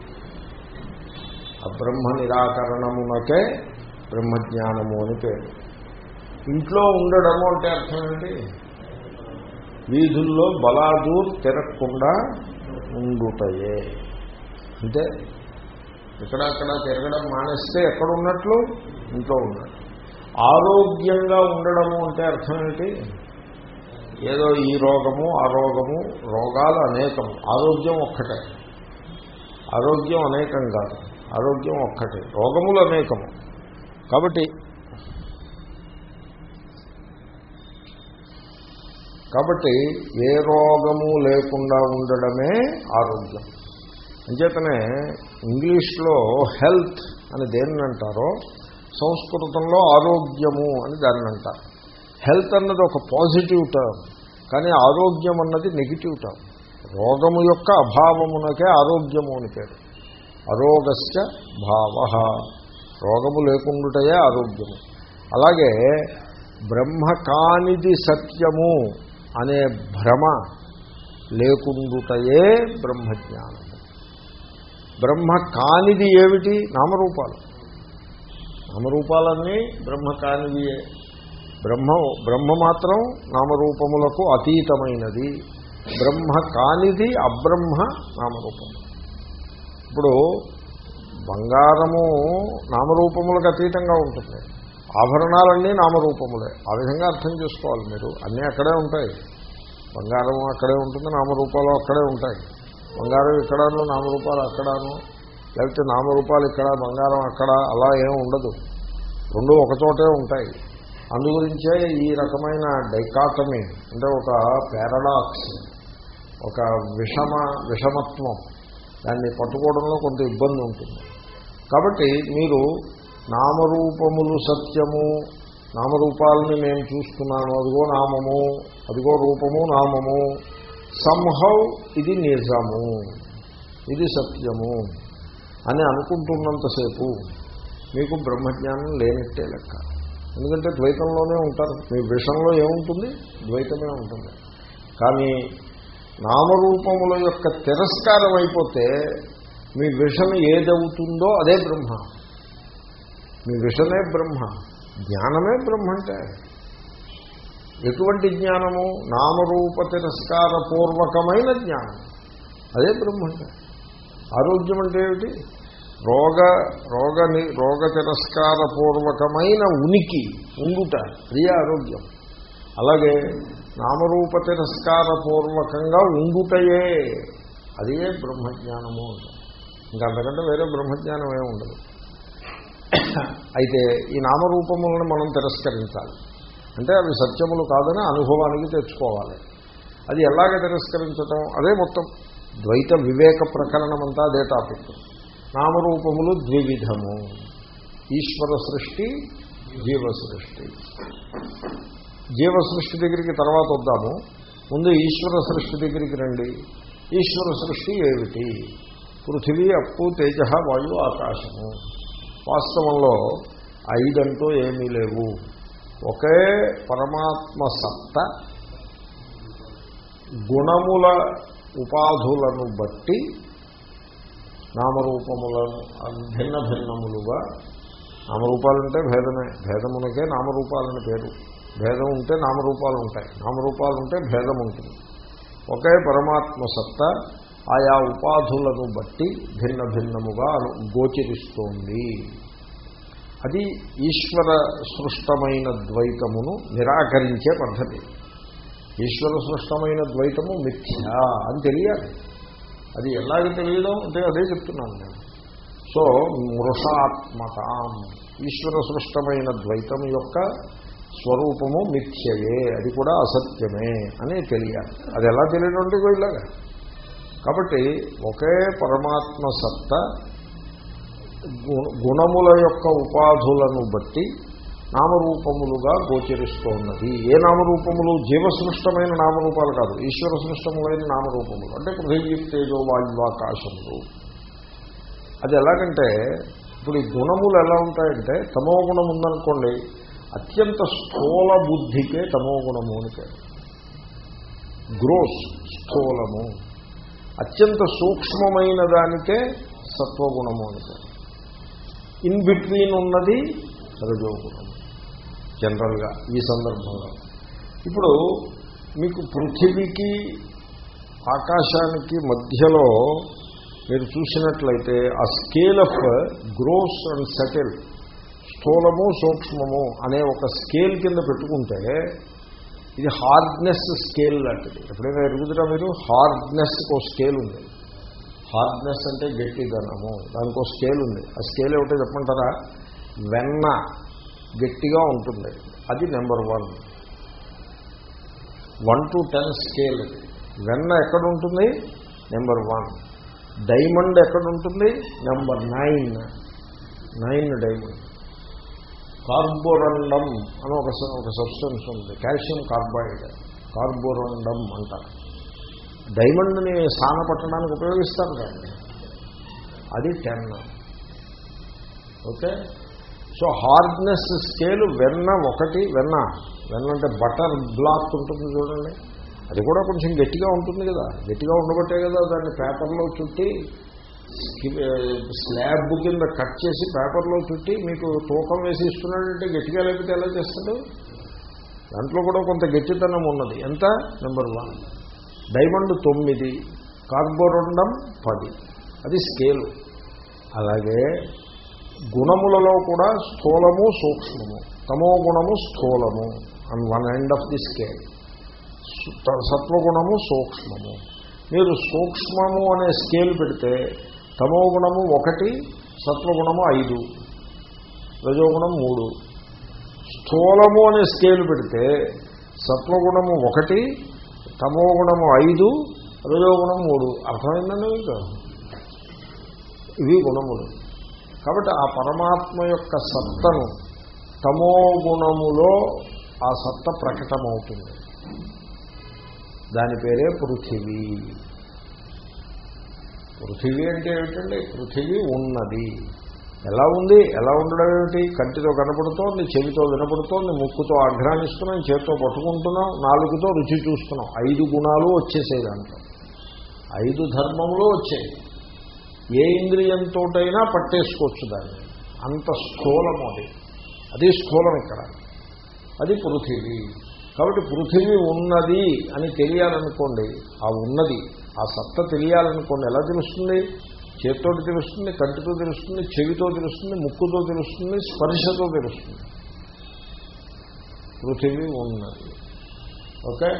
అబ్రహ్మ నిరాకరణమునకే బ్రహ్మజ్ఞానము అని పేరు. ఇంట్లో ఉండడము అంటే అర్థం ఏంటి? వీధుల్లో బలాదూర్ తిరగకుండా ఉండుతాయే అంటే ఇక్కడక్కడ తిరగడం మానేస్తే ఎక్కడ ఉన్నట్లు ఇంట్లో ఉన్నట్లు ఆరోగ్యంగా ఉండడము అంటే అర్థం ఏంటి? ఏదో ఈ రోగము ఆ రోగము రోగాలు అనేకము. ఆరోగ్యం ఒక్కటే. ఆరోగ్యం అనేకం కాదు. ఆరోగ్యం ఒక్కటే. రోగములు అనేకము. కాబట్టి కాబట్టి ఏ రోగము లేకుండా ఉండడమే ఆరోగ్యం. అంచేతనే ఇంగ్లీష్లో హెల్త్ అని దేన్ని అంటారో? సంస్కృతంలో ఆరోగ్యము అని దాన్ని అంటారు. హెల్త్ అన్నది ఒక పాజిటివ్ టర్మ్ కానీ ఆరోగ్యం అన్నది నెగిటివ్ టర్మ్. రోగము యొక్క అభావమునకే ఆరోగ్యము అని పేరు. అరోగస్య భావ. రోగము లేకుండుటయే ఆరోగ్యము. అలాగే బ్రహ్మ కానిది సత్యము అనే భ్రమ లేకుండుటయే బ్రహ్మజ్ఞానము. బ్రహ్మ కానిది ఏమిటి? నామరూపాలు. నామరూపాలన్నీ బ్రహ్మ కానిదియే బ్రహ్మ బ్రహ్మ మాత్రం నామరూపములకు అతీతమైనది. బ్రహ్మ కానిది అబ్రహ్మ నామరూపము. ఇప్పుడు బంగారము నామరూపములకు అతీతంగా ఉంటుంది. ఆభరణాలన్నీ నామరూపములే. ఆ విధంగా అర్థం చేసుకోవాలి మీరు. అన్నీ అక్కడే ఉంటాయి. బంగారం అక్కడే ఉంటుంది నామరూపాలు అక్కడే ఉంటాయి. బంగారం ఇక్కడను నామరూపాలు అక్కడను లేకపోతే నామరూపాలు ఇక్కడ బంగారం అక్కడ అలా ఏం ఉండదు. రెండు ఒకచోటే ఉంటాయి. అందుగురించే ఈ రకమైన డైకాటమీ అంటే ఒక పారడాక్స్ ఒక విషమ విషమత్వం దాన్ని పట్టుకోవడంలో కొంత ఇబ్బంది ఉంటుంది. కాబట్టి మీరు నామరూపములు సత్యము నామరూపాలని నేను చూస్తున్నాను అదిగో నామము అదిగో రూపము నామము సంహౌ ఇది నిజము ఇది సత్యము అని అనుకుంటున్నంతసేపు మీకు బ్రహ్మజ్ఞానం లేనట్టే లెక్క. ఎందుకంటే ద్వైతంలోనే ఉంటారు. మీ విషయంలో ఏముంటుంది? ద్వైతమే ఉంటుంది. కానీ నామరూపముల యొక్క తిరస్కారం అయిపోతే మీ విషం ఏదవుతుందో అదే బ్రహ్మ. మీ విషమే బ్రహ్మ. జ్ఞానమే బ్రహ్మ అంటే ఎటువంటి జ్ఞానము? నామరూప తిరస్కారపూర్వకమైన జ్ఞానం. అదే బ్రహ్మ అంటే ఆరోగ్యం అంటే ఏమిటి? రోగ రోగ రోగ తిరస్కారపూర్వకమైన ఉనికి ఉండుట అది ఆరోగ్యం. అలాగే నామరూప తిరస్కారపూర్వకంగా ఉండుటయే అదే బ్రహ్మజ్ఞానము ఇంకా అంతకంటే వేరే బ్రహ్మజ్ఞానం ఏమి ఉండదు. అయితే ఈ నామరూపములను మనం తిరస్కరించాలి. అంటే అవి సత్యములు కాదని అనుభవానికి తెచ్చుకోవాలి. అది ఎలాగ తిరస్కరించటం? అదే మొత్తం ద్వైత వివేక ప్రకరణం అంతా అదే టాపిక్. నామరూపములు ద్వివిధము. ఈశ్వర సృష్టి జీవ సృష్టి. జీవ సృష్టి దగ్గరికి తర్వాత వద్దాము. ముందు ఈశ్వర సృష్టి దగ్గరికి రండి. ఈశ్వర సృష్టి ఏమిటి? పృథివీ అప్పు తేజ వాయు ఆకాశము. వాస్తవంలో ఐదంటూ ఏమీ లేవు. ఒకే పరమాత్మ సత్త గుణముల ఉపాధులను బట్టి నామరూపములను భిన్న భిన్నములుగా నామరూపాలంటే భేదమే భేదమునకే నామరూపాలని పేరు. భేదం ఉంటే నామరూపాలు ఉంటాయి. నామరూపాలు ఉంటే భేదం ఉంటుంది. ఒకే పరమాత్మ సత్తా ఆయా ఉపాధులను బట్టి భిన్న భిన్నముగా గోచరిస్తోంది. అది ఈశ్వర సృష్టమైన ద్వైతమును నిరాకరించే పద్ధతి. ఈశ్వర సృష్టమైన ద్వైతము మిథ్యా అని తెలియాలి. అది ఎలాగ తెలియడం అంటే అదే చెప్తున్నాను నేను. సో మృషాత్మక ఈశ్వర సృష్టమైన ద్వైతం యొక్క స్వరూపము మిథ్యయే అది కూడా అసత్యమే అని తెలియాలి. అది ఎలా తెలియడం అంటే ఇలాగా? కాబట్టి ఒకే పరమాత్మ సత్త గుణముల యొక్క ఉపాధులను బట్టి నామరూపములుగా గోచరిస్తోన్నది. ఏ నామరూపములు? జీవసృష్టమైన నామరూపాలు కాదు. ఈశ్వర సృష్టములైన నామరూపములు. అంటే పృథివీ తేజో వాయువాకాశములు. అది ఎలాగంటే ఇప్పుడు ఈ గుణములు ఎలా ఉంటాయంటే తమో గుణం ఉందనుకోండి అత్యంత స్థూల బుద్ధికే తమో గుణము అని పేరు. గ్రోస్ స్థూలము. అత్యంత సూక్ష్మమైన దానికే సత్వగుణము అని పేరు. ఇన్ బిట్వీన్ ఉన్నది రజోగుణము జనరల్గా ఈ సందర్భంలో. ఇప్పుడు మీకు పృథివీకి ఆకాశానికి మధ్యలో మీరు చూసినట్లయితే ఆ scale of gross and subtle స్థూలము సూక్ష్మము అనే ఒక స్కేల్ కింద పెట్టుకుంటే ఇది హార్డ్నెస్ స్కేల్ లాంటిది. ఎప్పుడైనా ఎరుగుతున్నా మీరు? హార్డ్నెస్ ఒక స్కేల్ ఉంది. హార్డ్నెస్ అంటే గట్టిదనము. దానికి ఒక స్కేల్ ఉంది. ఆ స్కేల్ ఏమిటో చెప్పమంటారా? వెన్న గట్టిగా ఉంటుంది. అది number one. One to ten scale. వెన్న ఎక్కడ ఉంటుంది నెంబర్ వన్. డైమండ్ ఎక్కడ ఉంటుంది number nine. Nine diamond. Carborundum అని ఒక ఒక సబ్స్టెన్స్ ఉంది. కాల్షియం కార్బైడ్ కార్బోరండం అంటారు. డైమండ్ని సాన పట్టడానికి ఉపయోగిస్తారు దాన్ని. అది ten okay? So hardness scale వెన్న ఒకటి వెన్న. వెన్న అంటే బటర్ బ్లాక్ ఉంటుంది చూడండి. అది కూడా కొంచెం గట్టిగా ఉంటుంది కదా. గట్టిగా ఉండబట్టే కదా దాన్ని పేపర్లో చుట్టి స్లాబ్ కింద కట్ చేసి పేపర్లో చుట్టి మీకు తూకం వేసి ఇస్తున్నాడంటే గట్టిగా లేకపోతే ఎలా చేస్తాడు? దాంట్లో కూడా కొంత గట్టితనం ఉన్నది. ఎంత? నెంబర్ వన్ డైమండ్ తొమ్మిది కార్బోరండం పది. అది స్కేలు అలాగే గుణములలో కూడా స్థూలము సూక్ష్మము. తమో గుణము స్థూలము. And one end of the scale సత్వగుణము సూక్ష్మము. మీరు సూక్ష్మము అనే స్కేల్ పెడితే తమోగుణము ఒకటి సత్వగుణము ఐదు. రజోగుణం మూడు. స్థూలము అనే స్కేల్ పెడితే సత్వగుణము ఒకటి తమోగుణము ఐదు రజోగుణం మూడు. అర్థమైందండి మీకు? ఇవి గుణములు. కాబట్టి ఆ పరమాత్మ యొక్క సత్తను తమో గుణములో ఆ సత్త ప్రకటమవుతుంది. దాని పేరే పృథివీ. పృథివీ అంటే ఏమిటండి? పృథివీ ఉన్నది. ఎలా ఉంది? ఎలా ఉండడం ఏమిటి? కంటితో కనపడుతోంది చెవితో వినపడుతోంది ముక్కుతో ఆఘ్రానిస్తున్నాం చేతితో పట్టుకుంటున్నాం నాలుగుతో రుచి చూస్తున్నాం. ఐదు గుణాలు వచ్చేసాయి దాంట్లో. ఐదు ధర్మములు వచ్చాయి. ఏ ఇంద్రియంతోటైనా పట్టేసుకోవచ్చు దాన్ని. అంత స్థూలము అది. అది స్థూలం ఇక్కడ. అది పృథివీ. కాబట్టి పృథివీ ఉన్నది అని తెలియాలనుకోండి ఆ ఉన్నది ఆ సత్త తెలియాలనుకోండి ఎలా తెలుస్తుంది? చేతితోటి తెలుస్తుంది కంటితో తెలుస్తుంది చెవితో తెలుస్తుంది ముక్కుతో తెలుస్తుంది స్పర్శతో తెలుస్తుంది. పృథివీ ఉన్నది. ఓకే?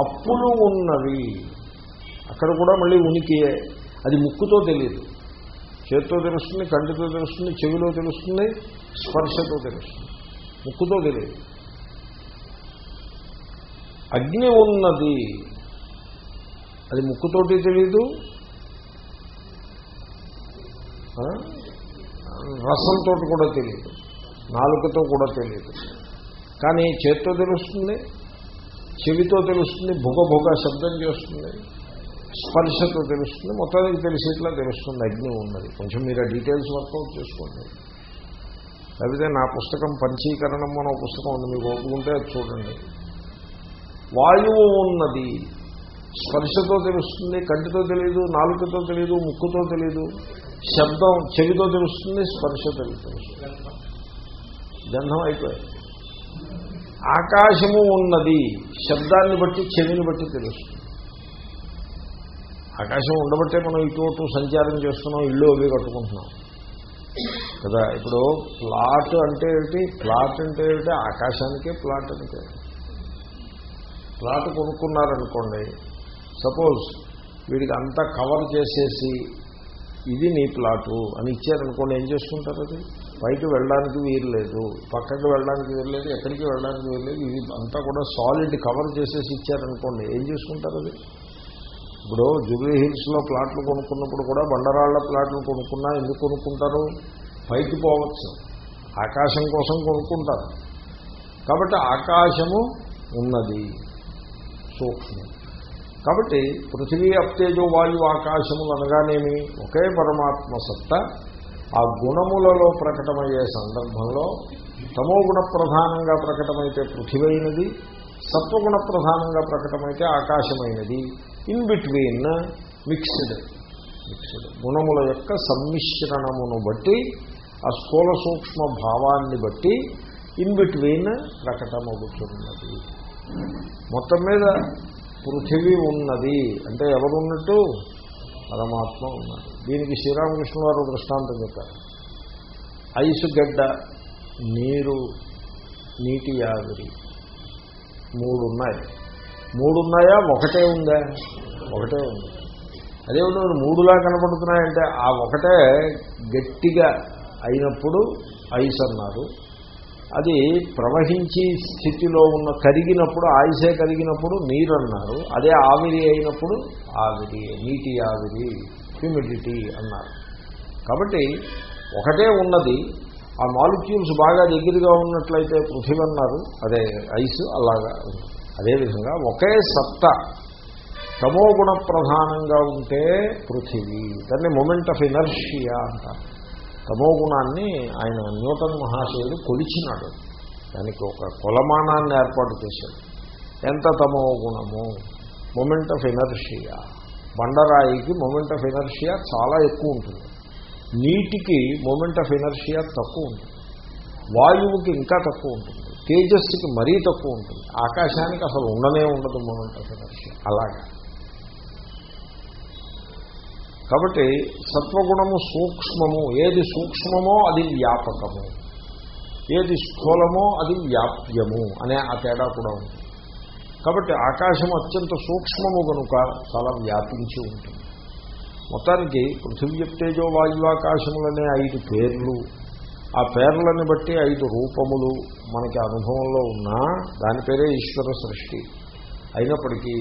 అప్పులు ఉన్నవి. అక్కడ కూడా మళ్ళీ ఉనికియే. అది ముక్కుతో తెలియదు చేతితో తెలుస్తుంది కంటితో తెలుస్తుంది చెవిలో తెలుస్తుంది స్పర్శతో తెలుస్తుంది. ముక్కుతో తెలియదు అగ్ని ఉన్నది. అది ముక్కుతోటి తెలీదు. రసంతో కూడా తెలియదు నాలుకతో కూడా తెలియదు కానీ చేత్తో తెలుస్తుంది చెవితో తెలుస్తుంది భుగ భుగ శబ్దం చేస్తుంది స్పర్శతో తెలుస్తుంది మొత్తానికి తెలిసేట్లా తెలుస్తుంది. అగ్ని ఉన్నది. కొంచెం మీరు ఆ డీటెయిల్స్ వర్కౌట్ చేసుకోండి. లేకపోతే నా పుస్తకం పంచీకరణం అనే పుస్తకం ఉంది. మీకు ఒప్పుకుంటే అది చూడండి. వాయువు ఉన్నది. స్పర్శతో తెలుస్తుంది కంటితో తెలియదు నాలుకతో తెలియదు ముక్కుతో తెలియదు శబ్దం చెవితో తెలుస్తుంది స్పర్శ తెలుస్తుంది. గంధం అయిపోయింది. ఆకాశము ఉన్నది శబ్దాన్ని బట్టి చెవిని బట్టి తెలుస్తుంది. ఆకాశం ఉండబట్టే మనం ఇటు సంచారం చేస్తున్నాం ఇల్లు అవి కట్టుకుంటున్నాం. కదా ఇప్పుడు ప్లాట్ అంటే ఏమిటి? ప్లాట్ అంటే ఏమిటి? ఆకాశానికే ప్లాట్ అంటే ప్లాట్ కొనుక్కున్నారనుకోండి సపోజ్ వీడికి అంతా కవర్ చేసేసి ఇది నీ ప్లాటు అని ఇచ్చారనుకోండి ఏం చేసుకుంటారు అది? బయట వెళ్ళడానికి వీలు లేదు పక్కకి వెళ్ళడానికి వీలు లేదు ఎక్కడికి వెళ్ళడానికి వీలు లేదు ఇది అంతా కూడా సాలిడ్ కవర్ చేసేసి ఇచ్చారనుకోండి ఏం చేసుకుంటారు అది? ఇప్పుడు జూబ్లీ హిల్స్లో ప్లాట్లు కొనుక్కున్నప్పుడు కూడా బండరాళ్ళ ప్లాట్లు కొనుక్కున్నా ఎందుకు కొనుక్కుంటారు? పైకి పోవచ్చు. ఆకాశం కోసం కొనుక్కుంటారు. కాబట్టి ఆకాశము ఉన్నది సూక్ష్మం. కాబట్టి పృథివీ అప్తేజో వాయు ఆకాశములు అనగానేమి? ఒకే పరమాత్మ సత్త. ఆ గుణములలో ప్రకటమయ్యే సందర్భంలో తమోగుణ ప్రధానంగా ప్రకటమైతే పృథివైనది సత్వగుణ ప్రధానంగా ప్రకటమైతే ఆకాశమైనది. ఇన్ బిట్వీన్ మిక్స్డ్ మిక్స్డ్ గుణముల యొక్క సమ్మిశ్రణమును బట్టి ఆ స్థూల సూక్ష్మ భావాన్ని బట్టి ఇన్ బిట్వీన్ ప్రకటమవుతున్నది. మొత్తం మీద పృథివీ ఉన్నది. అంటే ఎవరున్నట్టు? పరమాత్మ ఉన్నాడు. దీనికి శ్రీరామకృష్ణ వారు దృష్టాంతం చెప్పారు. ఐసు గడ్డ నీరు నీటి ఆవిరి మూడు ఉన్నాయి మూడు ఉన్నాయా ఒకటే ఉందా? ఒకటే ఉంది. అదేవిధంగా మూడులా కనపడుతున్నాయంటే ఆ ఒకటే గట్టిగా అయినప్పుడు ఐస్ అన్నారు. అది ప్రవహించి స్థితిలో ఉన్న కరిగినప్పుడు ఆయుసే కరిగినప్పుడు నీరు అన్నారు అదే ఆవిరి అయినప్పుడు ఆవిరి నీటి ఆవిరి హ్యూమిడిటీ అన్నారు. కాబట్టి ఒకటే ఉన్నది. ఆ మాలిక్యూల్స్ బాగా దగ్గరగా ఉన్నట్లయితే పృథివీ అన్నారు. అదే ఐస్ అలాగా అదేవిధంగా ఒకే సత్త తమోగుణ ప్రధానంగా ఉంటే పృథివీ. దాన్ని మొమెంట్ ఆఫ్ ఎనర్షియా అంటారు. తమో గుణాన్ని ఆయన న్యూటన్ మహాశయుడు కొలిచినాడు. దానికి ఒక కొలమానాన్ని ఏర్పాటు చేశాడు. ఎంత తమో గుణము మొమెంట్ ఆఫ్ ఎనర్షియా బండరాయికి మొమెంట్ ఆఫ్ ఎనర్షియా చాలా ఎక్కువ ఉంటుంది. నీటికి మొమెంట్ ఆఫ్ ఎనర్షియా తక్కువ ఉంటుంది. వాయువుకి ఇంకా తక్కువ ఉంటుంది. తేజస్సుకి మరీ తక్కువ ఉంటుంది. ఆకాశానికి అసలు ఉండనే ఉండదు మొమెంట్ ఆఫ్ ఎనర్షియా అలాగా. కాబట్టి సత్వగుణము సూక్ష్మము. ఏది సూక్ష్మమో అది వ్యాపకము. ఏది స్థూలమో అది వ్యాప్యము అనే ఆ తేడా కూడా ఉంది. కాబట్టి ఆకాశం అత్యంత సూక్ష్మము కనుక చాలా వ్యాపించి ఉంటుంది. మొత్తానికి పృథివీ తేజో వాయువాకాశములనే ఐదు పేర్లు. ఆ పేర్లను బట్టి ఐదు రూపములు మనకి అనుభవంలో ఉన్నా దాని పేరే ఈశ్వర సృష్టి. అయినప్పటికీ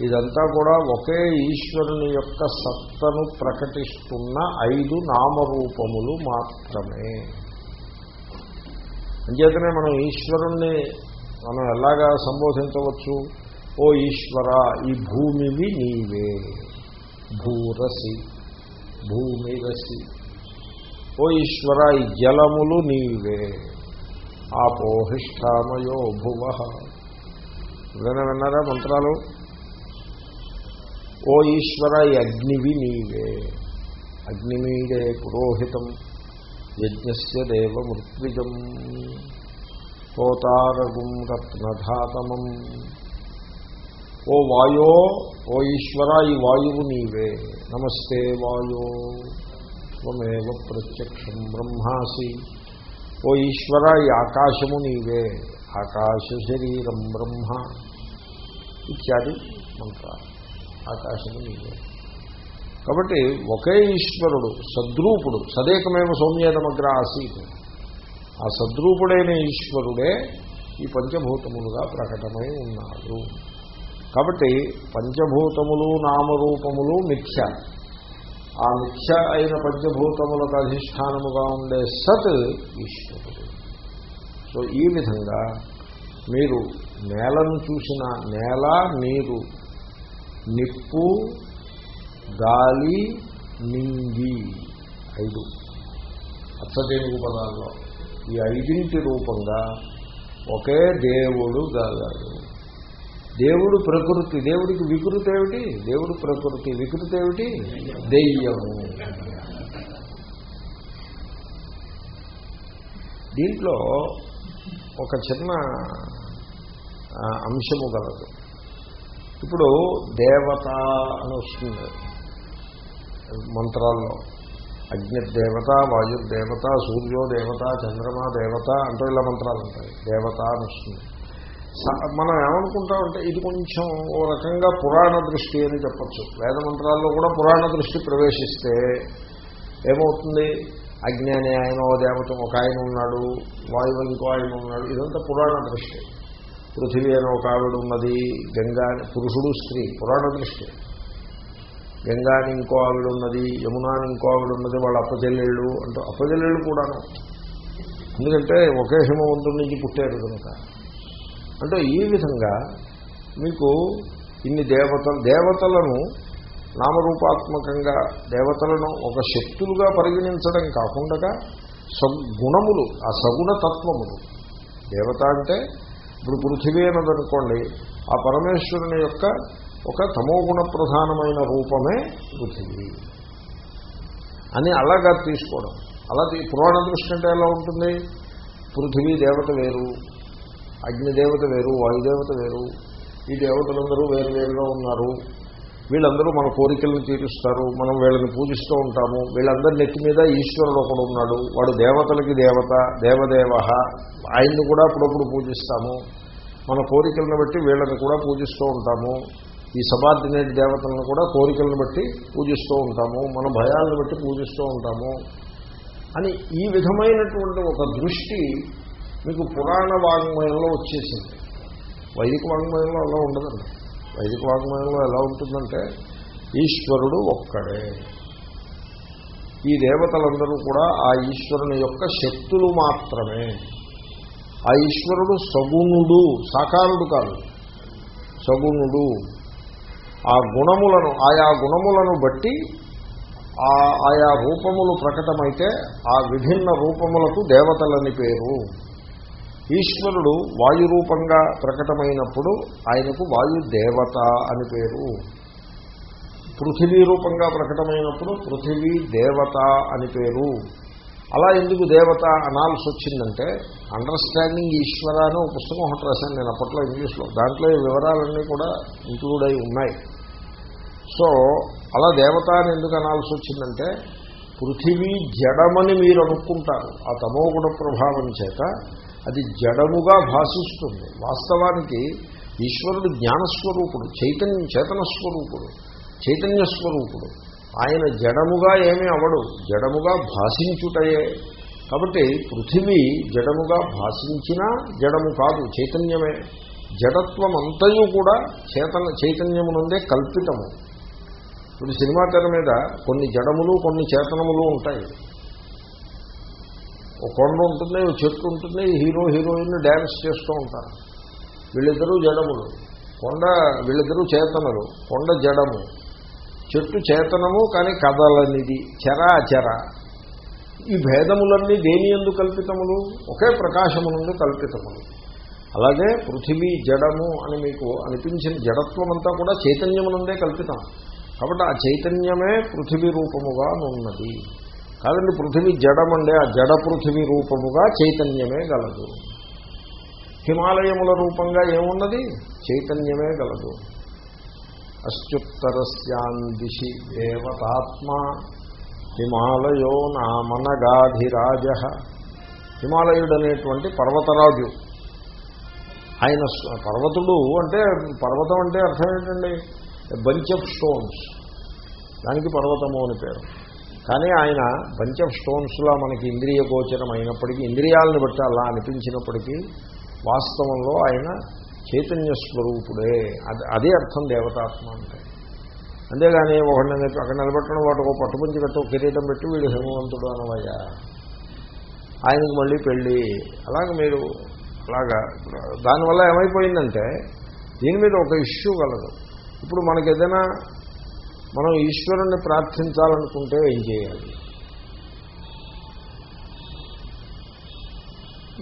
ఇదంతా కూడా ఒకే ఈశ్వరుని యొక్క సత్తను ప్రకటిస్తున్న ఐదు నామరూపములు మాత్రమే. అంచేతనే మనం ఈశ్వరుణ్ణి మనం ఎలాగా సంబోధించవచ్చు? ఓ ఈశ్వర ఈ భూమివి నీవే. భూరసి భూమిరసి. ఓ ఈశ్వర ఈ జలములు నీవే. ఆపోహిష్టామయో భువ. ఏదైనా విన్నారా మంత్రాలు? ఓ ఈశ్వర అగ్నివి నీవే. అగ్నిమీడే పురోహితం యజ్ఞస్య దేవ మృత్విజం హోతారగుం రత్నధాతమం. ఓ వాయో ఓ ఈశ్వర ఈ వాయువు నీవే. నమస్తే వాయో. త్వమేవ ప్రత్యక్షం బ్రహ్మాసి. ఓ ఈశ్వర ఈ ఆకాశము నీవే. ఆకాశ శరీరం బ్రహ్మ. ఇత్యాది మంత్రాలు. ఆకాశము నీవే. కాబట్టి ఒకే ఈశ్వరుడు సద్రూపుడు సదేకమేమ సౌమ్యేదమగ్ర ఆసీత్ ఆ సద్రూపుడైన ఈశ్వరుడే ఈ పంచభూతములుగా ప్రకటమై ఉన్నాడు. కాబట్టి పంచభూతములు నామరూపములు మిథ్య. ఆ మిథ్య అయిన పంచభూతములకు అధిష్టానముగా ఉండే సత్ ఈశ్వరుడు. సో ఈ విధంగా మీరు నేలను చూసిన నేల నీరు నిప్పు గాలి నింగి. ఐదు. అచ్చదేనుగు పదాల్లో ఈ ఐదింటి రూపంగా ఒకే దేవుడు గలడు దేవుడు ప్రకృతి. దేవుడికి వికృతి ఏమిటి? దేవుడు ప్రకృతి. వికృతి ఏమిటి? దెయ్యము. దీంట్లో ఒక చిన్న అంశము గలదు. ఇప్పుడు దేవత అని వస్తుంది. మంత్రాల్లో. అగ్నిదేవత వాయుర్దేవత సూర్యో దేవత చంద్రమా దేవత అంటూ ఇలా మంత్రాలు ఉంటాయి. దేవత అని వస్తుంది. మనం ఏమనుకుంటామంటే ఇది కొంచెం ఓ రకంగా పురాణ దృష్టి అని చెప్పచ్చు. వేద మంత్రాల్లో కూడా పురాణ దృష్టి ప్రవేశిస్తే ఏమవుతుంది? అగ్ని అనే ఆయన ఓ దేవత ఒక ఆయన ఉన్నాడు వాయువు ఇంకో ఆయన ఉన్నాడు ఇదంతా పురాణ దృష్టి. పృథివీ అని ఒక ఆవిడ ఉన్నది. గంగా పురుషుడు స్త్రీ పురాణ దృష్టి. గంగా అని ఇంకో ఆవిడ ఉన్నది యమునా అని ఇంకో ఆవిడ ఉన్నది వాళ్ళ అప్పచెల్లెళ్ళు అంటూ అప్పచెల్లెళ్ళు కూడాను. ఎందుకంటే ఒకే హిమవంతుడి నుంచి పుట్టారు కనుక. అంటే ఈ విధంగా మీకు ఇన్ని దేవతలు దేవతలను నామరూపాత్మకంగా దేవతలను ఒక శక్తులుగా పరిగణించడం కాకుండా సగుణములు ఆ సగుణ తత్వములు. దేవత అంటే ఇప్పుడు పృథివీ అన్నదనుకోండి ఆ పరమేశ్వరుని యొక్క ఒక తమోగుణ ప్రధానమైన రూపమే పృథివీ. అని అలాగా తీసుకోవడం. అలా తీ- పురాణ దృష్టి అంటే ఎలా ఉంటుంది? పృథివీ దేవత వేరు అగ్నిదేవత వేరు వాయుదేవత వేరు ఈ దేవతలందరూ వేరు వేరుగా ఉన్నారు. వీళ్ళందరూ మన కోరికలను తీరుస్తారు మనం వీళ్ళని పూజిస్తూ ఉంటాము. వీళ్ళందరి నెత్తి మీద ఈశ్వరుడు ఒకడు ఉన్నాడు. వాడు దేవతలకి దేవత దేవదేవ ఆయన్ని కూడా అప్పుడప్పుడు పూజిస్తాము. మన కోరికలను బట్టి వీళ్ళని కూడా పూజిస్తూ ఉంటాము. ఈ సబార్డినేట్ దేవతలను కూడా కోరికలను బట్టి పూజిస్తూ ఉంటాము. మన భయాలను బట్టి పూజిస్తూ ఉంటాము. అని ఈ విధమైనటువంటి ఒక దృష్టి మీకు పురాణ వాంగ్మయంలో వచ్చేసింది. వైదిక వాంగ్మయంలో అలా ఉండదండి. వైదిక వాగ్మయంలో ఎలా ఉంటుందంటే ఈశ్వరుడు ఒక్కడే. ఈ దేవతలందరూ కూడా ఆ ఈశ్వరుని యొక్క శక్తులు మాత్రమే. ఆ ఈశ్వరుడు సగుణుడు సాకారుడు కాదు. సగుణుడు. ఆ గుణములను ఆయా గుణములను బట్టి ఆ ఆయా రూపములు ప్రకటమైతే ఆ విభిన్న రూపములకు దేవతలని పేరు. ఈశ్వరుడు వాయురూపంగా ప్రకటమైనప్పుడు ఆయనకు వాయు దేవత అని పేరు. పృథివీ రూపంగా ప్రకటమైనప్పుడు పృథివీ దేవత అని పేరు. అలా ఎందుకు దేవత అనాల్సి వచ్చిందంటే అండర్స్టాండింగ్ ఈశ్వర అని ఒక పుస్తకం ఒకటి రాశాను నేను అప్పట్లో ఇంగ్లీష్లో. దాంట్లో ఈ వివరాలన్నీ కూడా ఇంక్లూడ్ అయి ఉన్నాయి. సో అలా దేవత అని ఎందుకు అనాల్సి వచ్చిందంటే పృథివీ జడమని మీరు అనుకుంటారు. ఆ తమోగుణ ప్రభావం చేత అది జడముగా భాషిస్తుంది. వాస్తవానికి ఈశ్వరుడు జ్ఞానస్వరూపుడు చైతన్య చేతన స్వరూపుడు చైతన్య స్వరూపుడు ఆయన జడముగా ఏమీ అవడు జడముగా భాషించుటయే. కాబట్టి పృథివీ జడముగా భాషించినా జడము కాదు చైతన్యమే. జడత్వం అంతయు కూడా చేతన చైతన్యమునందే కల్పితము. ఇప్పుడు సినిమా తెర మీద కొన్ని జడములు కొన్ని చేతనములు ఉంటాయి. ఒక కొండ ఉంటుంది ఒక చెట్టు ఉంటుంది హీరో హీరోయిన్ డ్యాన్స్ చేస్తూ ఉంటారు. వీళ్ళిద్దరూ జడములు. కొండ వీళ్ళిద్దరూ చేతనలు. కొండ జడము. చెట్టు చేతనము కానీ కదలనిది. చెర అచర. ఈ భేదములన్నీ దేని ఎందు కల్పితములు? ఒకే ప్రకాశము నుండి కల్పితములు. అలాగే పృథివీ జడము అని మీకు అనిపించిన జడత్వం అంతా కూడా చైతన్యము నుండే కల్పితం. కాబట్టి ఆ చైతన్యమే పృథివీ రూపముగా ఉన్నది కాదండి పృథివీ జడమండే ఆ జడ పృథివీ రూపముగా చైతన్యమే గలదు. హిమాలయముల రూపంగా ఏమున్నది? చైతన్యమే గలదు. అశ్చుత్తరస్యాన్ దిశి దేవతాత్మ హిమాలయో నామనగాధిరాజ. హిమాలయుడనేటువంటి పర్వతరాజు. ఆయన పర్వతుడు అంటే పర్వతం అంటే అర్థం ఏంటండి? Bunch of stones. దానికి పర్వతము అని పేరు. కానీ ఆయన బంచ్ ఆఫ్ స్టోన్స్లా మనకి ఇంద్రియ గోచరం అయినప్పటికీ ఇంద్రియాలను బట్టి అలా అనిపించినప్పటికీ వాస్తవంలో ఆయన చైతన్య స్వరూపుడే. అది అదే అర్థం దేవతాత్మ అంటే. అంతేగాని ఒకటి అక్కడ నిలబెట్టడం వాటికి ఒక పట్టుపంచి కట్టి కిరీటం పెట్టి వీడు హిమవంతుడు అనవయ్యా. ఆయనకు మళ్ళీ పెళ్ళి. అలాగే మీరు అలాగా దానివల్ల ఏమైపోయిందంటే దీని మీద ఒక ఇష్యూ కలదు. ఇప్పుడు మనకి ఏదైనా మనం ఈశ్వరుణ్ణి ప్రార్థించాలనుకుంటే ఏం చేయాలి?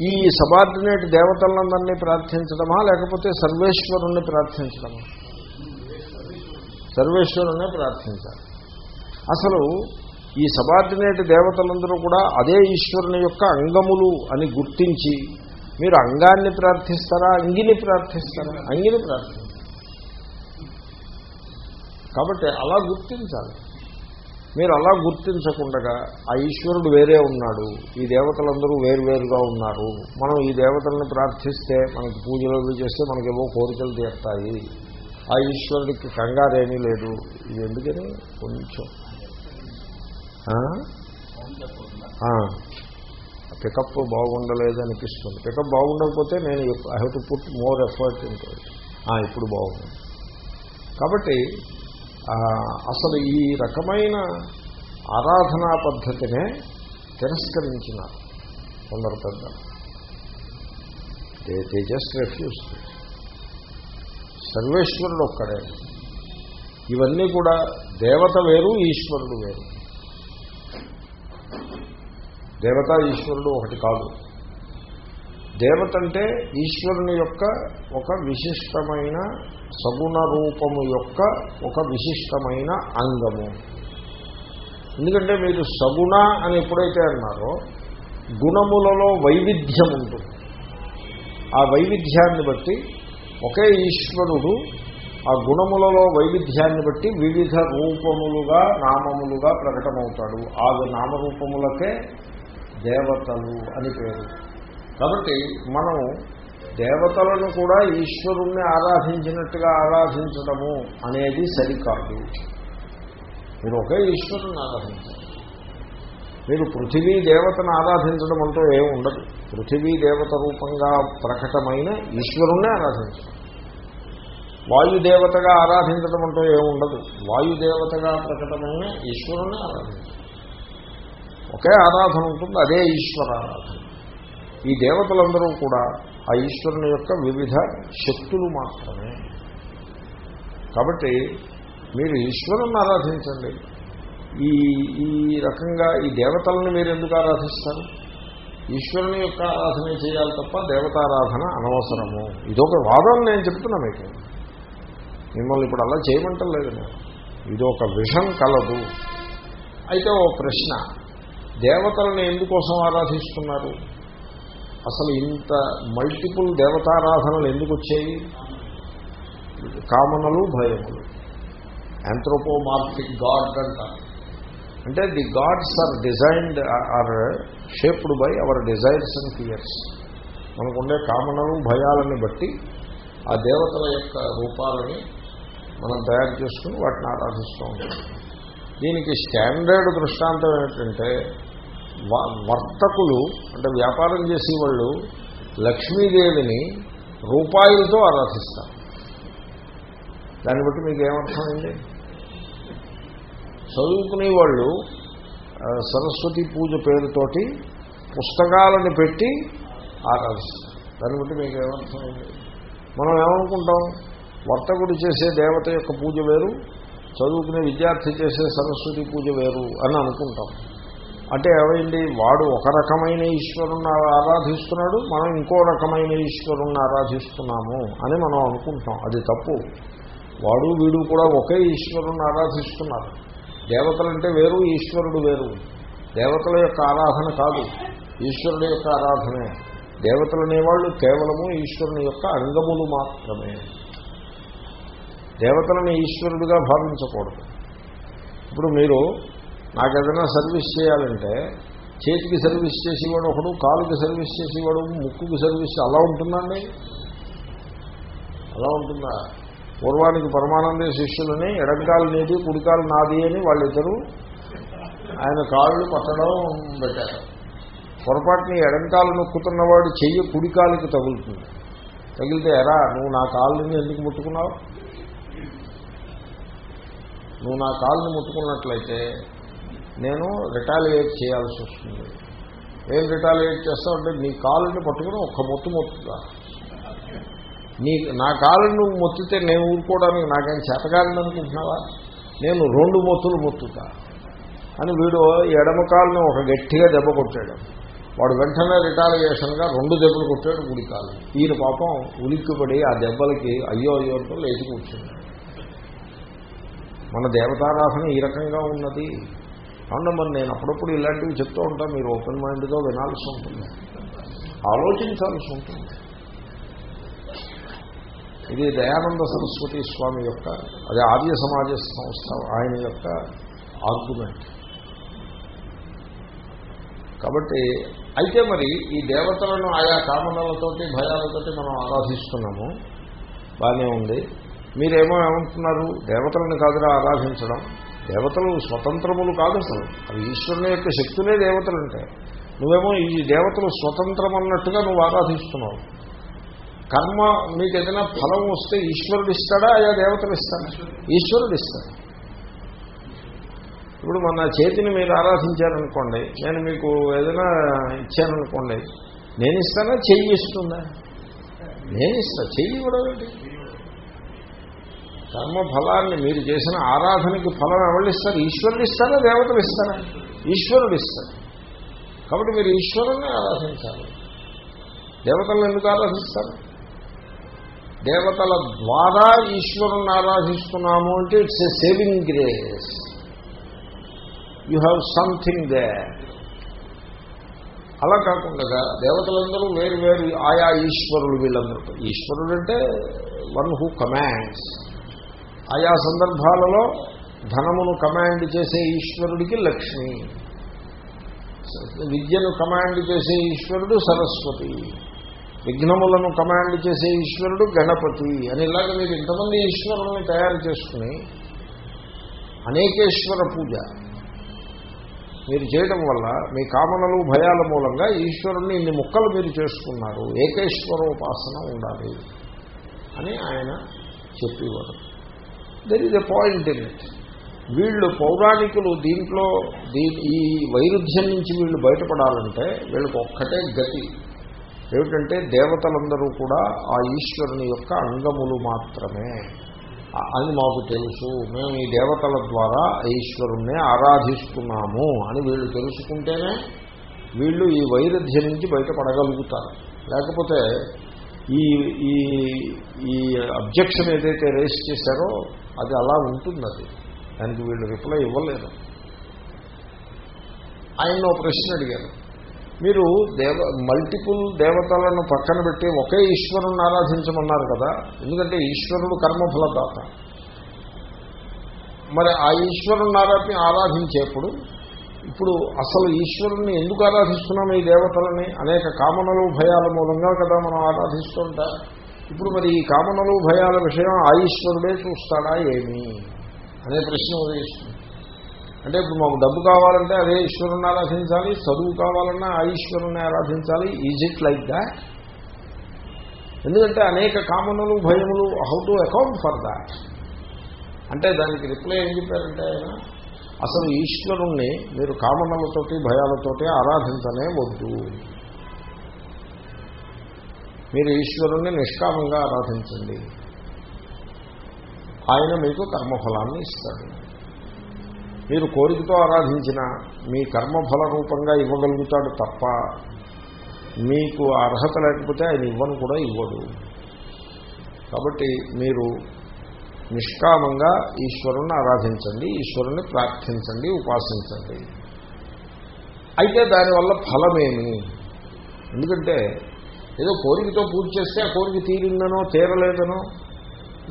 ఈ సబార్డినేట్ దేవతలందరినీ ప్రార్థించడమా? లేకపోతే సర్వేశ్వరుణ్ణి ప్రార్థించడమా? సర్వేశ్వరుణ్ణి ప్రార్థించాలి. అసలు ఈ సబార్డినేట్ దేవతలందరూ కూడా అదే ఈశ్వరుని యొక్క అంగములు అని గుర్తించి మీరు అంగాన్ని ప్రార్థిస్తారా? అంగిని ప్రార్థిస్తారా? అంగిని ప్రార్థిస్తారు? కాబట్టి అలా గుర్తించాలి. మీరు అలా గుర్తించకుండా ఆ ఈశ్వరుడు వేరే ఉన్నాడు ఈ దేవతలందరూ వేరువేరుగా ఉన్నారు మనం ఈ దేవతలను ప్రార్థిస్తే మనకి పూజలు చేస్తే మనకేవో కోరికలు తీరుతాయి. ఆ ఈశ్వరుడికి కంగారేమీ లేదు. ఇది ఎందుకని? కొంచెం. పికప్ బాగుండలేదనిపిస్తుంది. పికప్ బాగుండకపోతే నేను I have to put more effort into ఇప్పుడు బాగుంది. కాబట్టి అసలు ఈ రకమైన ఆరాధనా పద్ధతినే తిరస్కరించినారు కొందరు పెద్దలు దే జస్ట్ రెఫ్యూజ్ సర్వేశ్వరుడు ఒక్కడే. ఇవన్నీ కూడా దేవత వేరు ఈశ్వరుడు వేరు. దేవత ఈశ్వరుడు ఒకటి కాదు. దేవత అంటే ఈశ్వరుని యొక్క ఒక విశిష్టమైన సగుణ రూపము యొక్క ఒక విశిష్టమైన అంగము. ఎందుకంటే మీరు సగుణ అని ఎప్పుడైతే అన్నారో గుణములలో వైవిధ్యం ఉంటుంది. ఆ వైవిధ్యాన్ని బట్టి ఒకే ఈశ్వరుడు ఆ గుణములలో వైవిధ్యాన్ని బట్టి వివిధ రూపములుగా నామములుగా ప్రకటమవుతాడు. ఆ నామరూపములకే దేవతలు అని పేరు. కాబట్టి మనం దేవతలను కూడా ఈశ్వరుణ్ణి ఆరాధించినట్టుగా ఆరాధించడము అనేది సరికాదు. మీరు ఒకే ఈశ్వరుని ఆరాధించాలి మీరు పృథివీ దేవతను ఆరాధించడం అంటూ ఏమి ఉండదు. పృథివీ దేవత రూపంగా ప్రకటమైన ఈశ్వరుణ్ణి ఆరాధించడం. వాయుదేవతగా ఆరాధించడం అంటూ ఏమి ఉండదు. వాయుదేవతగా ప్రకటమైన ఈశ్వరుణ్ణి ఆరాధించడం. ఒకే ఆరాధన ఉంటుంది అదే ఈశ్వర ఆరాధన ఈ దేవతలందరూ కూడా ఆ ఈశ్వరుని యొక్క వివిధ శక్తులు మాత్రమే. కాబట్టి మీరు ఈశ్వరుని ఆరాధించండి. ఈ ఈ రకంగా ఈ దేవతలను మీరు ఎందుకు ఆరాధిస్తారు? ఈశ్వరుని యొక్క ఆరాధన చేయాలి తప్ప దేవతారాధన అనవసరము. ఇదొక వాదం నేను చెప్తున్నా మీకు. మిమ్మల్ని ఇప్పుడు అలా చేయమంటం లేదు నేను. ఇది ఒక విషం కలదు. అయితే ఓ ప్రశ్న. దేవతలను ఎందుకోసం ఆరాధిస్తున్నారు? అసలు ఇంత మల్టిపుల్ దేవతారాధనలు ఎందుకు వచ్చాయి? కామనలు భయములు. యాంథ్రోపోమార్ఫిక్ గాడ్ అంటారు అంటే the gods are designed or shaped by our desires and fears మనకుండే కామనలు భయాలని బట్టి ఆ దేవతల యొక్క రూపాలని మనం తయారు చేసుకుని వాటిని ఆరాధిస్తూ ఉంటాం. దీనికి స్టాండర్డ్ దృష్టాంతం ఏంటంటే వర్తకులు అంటే వ్యాపారం చేసేవాళ్ళు లక్ష్మీదేవిని రూపాయలతో ఆరాధిస్తారు. దాన్ని బట్టి మీకు ఏమర్థమైంది? చదువుకునే వాళ్ళు సరస్వతి పూజ పేరుతోటి పుస్తకాలను పెట్టి ఆరాధిస్తారు. దాన్ని బట్టి మీకు ఏమర్థమైంది? మనం ఏమనుకుంటాం? వర్తకుడు చేసే దేవత యొక్క పూజ వేరు చదువుకునే విద్యార్థి చేసే సరస్వతి పూజ వేరు అని అనుకుంటాం. అంటే ఏమైంది? వాడు ఒక రకమైన ఈశ్వరుణ్ణి ఆరాధిస్తున్నాడు మనం ఇంకో రకమైన ఈశ్వరుణ్ణి ఆరాధిస్తున్నాము అని మనం అనుకుంటాం. అది తప్పు. వాడు వీడు కూడా ఒకే ఈశ్వరుణ్ణి ఆరాధిస్తున్నారు. దేవతలంటే వేరు ఈశ్వరుడు వేరు. దేవతల యొక్క ఆరాధన కాదు ఈశ్వరుడు యొక్క ఆరాధనే. దేవతలనేవాళ్ళు కేవలము ఈశ్వరుని యొక్క అంగములు మాత్రమే. దేవతలను ఈశ్వరుడిగా భావించకూడదు. ఇప్పుడు మీరు నాకు ఏదైనా సర్వీస్ చేయాలంటే చేతికి సర్వీస్ చేసేవాడు ఒకడు కాలుకి సర్వీస్ చేసేవాడు ముక్కుకి సర్వీస్ అలా ఉంటుందండి? అలా ఉంటుందా? పూర్వానికి పరమానంద శిష్యులని ఎడంకాలు నీది కుడికాలు నాది అని వాళ్ళిద్దరూ ఆయన కాళ్ళు పట్టడం పెట్టారు పొరపాటుని ఎడంకాలు నొక్కుతున్నవాడు చెయ్యి కుడికాలుకి తగులుతుంది. తగిలితే ఎరా నువ్వు నా కాళ్ళని ఎందుకు ముట్టుకున్నావు? నువ్వు నా కాళ్ళని ముట్టుకున్నట్లయితే నేను రిటాలియేట్ చేయాల్సి వస్తుంది. ఏం రిటాలియేట్ చేస్తావు అంటే నీ కాలుని పట్టుకుని ఒక్క మొత్తు మొత్తుగా నీ నా కాలుని నువ్వు మొత్తితే నేను ఊరుకోవడానికి నాకేం చేతగాలని అనుకుంటున్నావా? నేను రెండు మొత్తులు మొత్తుతా. అని వీడు ఎడమ కాలుని ఒక గట్టిగా దెబ్బ కొట్టాడు. వాడు వెంటనే రిటాలియేషన్గా రెండు దెబ్బలు కొట్టాడు గుడి కాలు. ఈయన పాపం ఉలిక్కిపడి ఆ దెబ్బలకి అయ్యో అయ్యో అంటూ లేచి కూర్చున్నాడు. మన దేవతారాధన ఈ రకంగా ఉన్నది. అవునా మరి నేను అప్పుడప్పుడు ఇలాంటివి చెప్తూ ఉంటాను మీరు ఓపెన్ మైండ్తో వినాల్సి ఉంటుంది. ఆలోచించాల్సి ఉంటుంది. ఇది దయానంద సరస్వతి స్వామి యొక్క అదే ఆర్య సమాజ సంస్థ ఆయన యొక్క ఆర్గ్యుమెంట్ కాబట్టి అయితే మరి ఈ దేవతలను ఆయా కామనలతోటి భయాలతోటి మనం ఆరాధిస్తున్నాము. బాగానే ఉంది. మీరేమో ఏమంటున్నారు? దేవతలను కాదురా ఆరాధించడం. దేవతలు స్వతంత్రములు కాదు అసలు. అవి ఈశ్వరుని యొక్క శక్తులే దేవతలు అంటే. నువ్వేమో ఈ దేవతలు స్వతంత్రం అన్నట్టుగా నువ్వు ఆరాధిస్తున్నావు. కర్మ మీకు ఏదైనా ఫలం వస్తే ఈశ్వరుడు ఇస్తాడా? ఆయా దేవతలు ఇస్తాడా ఈశ్వరుడు ఇస్తాడు. ఇప్పుడు మన చేతిని మీరు ఆరాధించారనుకోండి నేను మీకు ఏదైనా ఇచ్చాననుకోండి నేను ఇస్తానా? చెయ్యి ఇస్తుందా? నేను ఇస్తా. చెయ్యి కూడా ఏంటి? కర్మఫలాన్ని మీరు చేసిన ఆరాధనకి ఫలం ఎవరు ఇస్తారు ఈశ్వరుడు ఇస్తారా దేవతలు ఇస్తారా ఈశ్వరుడు ఇస్తారు కాబట్టి మీరు ఈశ్వరుణ్ణి ఆరాధించాలి. దేవతలను ఎందుకు ఆరాధిస్తారు? దేవతల ద్వారా ఈశ్వరుణ్ణి ఆరాధిస్తున్నాము అంటే it's a saving grace you have something they అలా కాకుండా దేవతలందరూ వేరు వేరు ఆయా ఈశ్వరులు వీళ్ళందరూ. ఈశ్వరుడు అంటే వన్ హూ కమాండ్స్ ఆయా సందర్భాలలో ధనమును కమాండ్ చేసే ఈశ్వరుడికి లక్ష్మి. విద్యను కమాండ్ చేసే ఈశ్వరుడు సరస్వతి. విఘ్నములను కమాండ్ చేసే ఈశ్వరుడు గణపతి అని ఇలాగ మీరు ఇంతమంది ఈశ్వరులను తయారు చేసుకుని అనేకేశ్వర పూజ మీరు చేయడం వల్ల మీ కామనలు భయాల మూలంగా ఈశ్వరుణ్ణి ఇన్ని ముక్కలు మీరు చేసుకున్నారు. ఏకేశ్వరోపాసన ఉండాలి అని ఆయన చెప్పేవారు. There is a point in it వీళ్ళు పౌరాణికులు దీంట్లో దీ ఈ వైరుధ్యం నుంచి వీళ్ళు బయటపడాలంటే వీళ్ళకి ఒక్కటే గతి. ఏమిటంటే దేవతలందరూ కూడా ఆ ఈశ్వరుని యొక్క అంగములు మాత్రమే. అని మాకు తెలుసు. మేము ఈ దేవతల ద్వారా ఈశ్వరుణ్ణి ఆరాధిస్తున్నాము అని వీళ్ళు తెలుసుకుంటేనే వీళ్ళు ఈ వైరుధ్యం నుంచి బయటపడగలుగుతారు. లేకపోతే ఈ ఈ ఈ అబ్జెక్షన్ ఏదైతే రేస్ చేశారో అది అలా ఉంటుంది అది దానికి వీళ్ళు రిప్లై ఇవ్వలేదు. ఆయన ప్రశ్న అడిగారు. మీరు దేవ మల్టిపుల్ దేవతలను పక్కన పెట్టి ఒకే ఈశ్వరుని ఆరాధించమన్నారు కదా? ఎందుకంటే ఈశ్వరుడు కర్మఫలదాత. మరి ఆ ఈశ్వరుని ఆరాధి ఆరాధించేప్పుడు ఇప్పుడు అసలు ఈశ్వరుణ్ణి ఎందుకు ఆరాధిస్తున్నాం ఈ దేవతలని? అనేక కామనలు భయాల మూలంగా కదా మనం ఆరాధిస్తుంటా. ఇప్పుడు మరి ఈ కామనలు భయాల విషయం ఆ ఈశ్వరుడే చూస్తాడా ఏమి? అనే ప్రశ్న ఉదయిస్తుంది. అంటే ఇప్పుడు మాకు డబ్బు కావాలంటే అదే ఈశ్వరుని ఆరాధించాలి చదువు కావాలన్నా ఆ ఈశ్వరుని ఆరాధించాలి ఈజ్ ఇట్ లైక్ దాట్ ఎందుకంటే అనేక కామనలు భయములు how to account for that అంటే దానికి రిప్లై ఏం చెప్పారంటే ఆయన అసలు ఈశ్వరుణ్ణి మీరు కామనలతోటి భయాలతోటి ఆరాధించనే వద్దు. మీరు ఈశ్వరుణ్ణి నిష్కామంగా ఆరాధించండి. ఆయన మీకు కర్మఫలాన్ని ఇస్తాడు. మీరు కోరికతో ఆరాధించిన మీ కర్మఫల రూపంగా ఇవ్వగలుగుతాడు తప్ప మీకు అర్హత లేకపోతే ఆయన ఇవ్వను కూడా ఇవ్వడు. కాబట్టి మీరు నిష్కామంగా ఈశ్వరుణ్ణి ఆరాధించండి ఈశ్వరుణ్ణి ప్రార్థించండి ఉపాసించండి. అయితే దానివల్ల ఫలమేమి? ఎందుకంటే ఏదో కోరికతో పూజ చేస్తే ఆ కోరిక తీరిందనో తీరలేదనో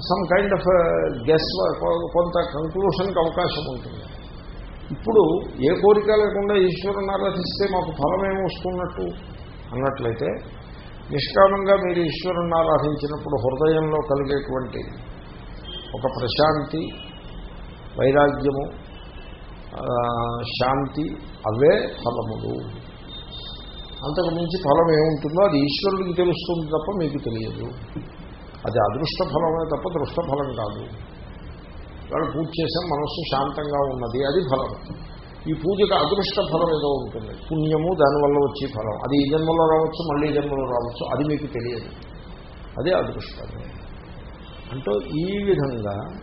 సమ్ కైండ్ ఆఫ్ గెస్ కొంత కంక్లూషన్కి అవకాశం ఉంటుంది. ఇప్పుడు ఏ కోరిక లేకుండా ఈశ్వరుని ఆరాధిస్తే మాకు ఫలమేమి వస్తున్నట్టు అన్నట్లయితే నిష్కామంగా మీరు ఈశ్వరుని ఆరాధించినప్పుడు హృదయంలో కలిగేటువంటి ఒక ప్రశాంతి వైరాగ్యము శాంతి అవే ఫలములు. అంతకు మించి ఫలం ఏముంటుందో అది ఈశ్వరుడికి తెలుస్తుంది తప్ప మీకు తెలియదు. అది అదృష్ట ఫలమే తప్ప దృష్ట ఫలం కాదు. వాళ్ళు పూజ చేసాం మనస్సు శాంతంగా ఉన్నది అది ఫలం. ఈ పూజకు అదృష్ట ఫలం ఏదో ఉంటుంది. పుణ్యము దానివల్ల వచ్చే ఫలం. అది ఈ జన్మలో రావచ్చు మళ్ళీ ఈ జన్మలో రావచ్చు అది మీకు తెలియదు. అదే అదృష్టమే. అంటే ఈ విధంగా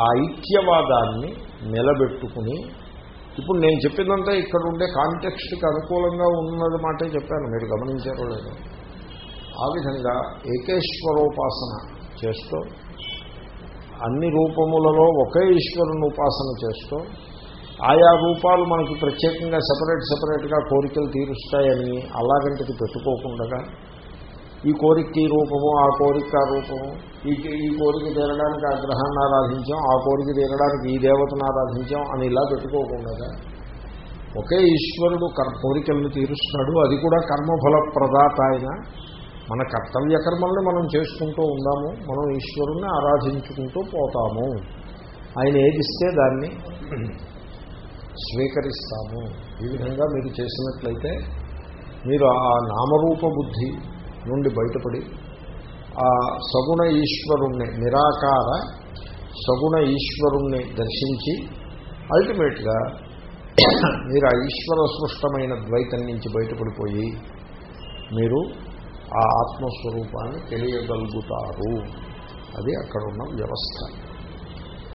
ఆ ఐక్యవాదాన్ని నిలబెట్టుకుని ఇప్పుడు నేను చెప్పిందంతా ఇక్కడ ఉండే కాంటెక్స్ట్కి అనుకూలంగా ఉన్నది మాటే చెప్పాను. మీరు గమనించారో లేదు. ఆ విధంగా ఏకేశ్వరోపాసన చేస్తూ అన్ని రూపములలో ఒకే ఈశ్వరుని ఉపాసన చేస్తూ ఆయా రూపాలు మనకి ప్రత్యేకంగా సపరేట్ సపరేట్గా కోరికలు తీరుస్తాయని అలాగంటికి పెట్టుకోకుండా ఈ కోరికకి ఈ రూపము ఆ కోరిక ఆ రూపము. ఈ ఈ కోరిక తీరడానికి ఆ గ్రహాన్ని ఆరాధించాం ఆ కోరిక తీరడానికి ఈ దేవతను ఆరాధించాం అని ఇలా పెట్టుకోకుండా ఒకే ఈశ్వరుడు కర్మ కోరికలను తీరుస్తున్నాడు. అది కూడా కర్మఫల ప్రదాత ఆయన. మన కర్తవ్య కర్మల్ని మనం చేసుకుంటూ ఉందాము మనం ఈశ్వరుణ్ణి ఆరాధించుకుంటూ పోతాము. ఆయన ఏదిస్తే దాన్ని స్వీకరిస్తాము. ఈ విధంగా మీరు చేసినట్లయితే మీరు ఆ నామరూప బుద్ధి నుండి బయటపడి ఆ సగుణ ఈశ్వరుణ్ణి నిరాకార సగుణ ఈశ్వరుణ్ణి దర్శించి అల్టిమేట్గా మీరు ఆ ఈశ్వర సృష్టమైన ద్వైతం నుంచి బయటపడిపోయి మీరు ఆ ఆత్మస్వరూపాన్ని తెలియగలుగుతారు. అది అక్కడ ఉన్న వ్యవస్థ.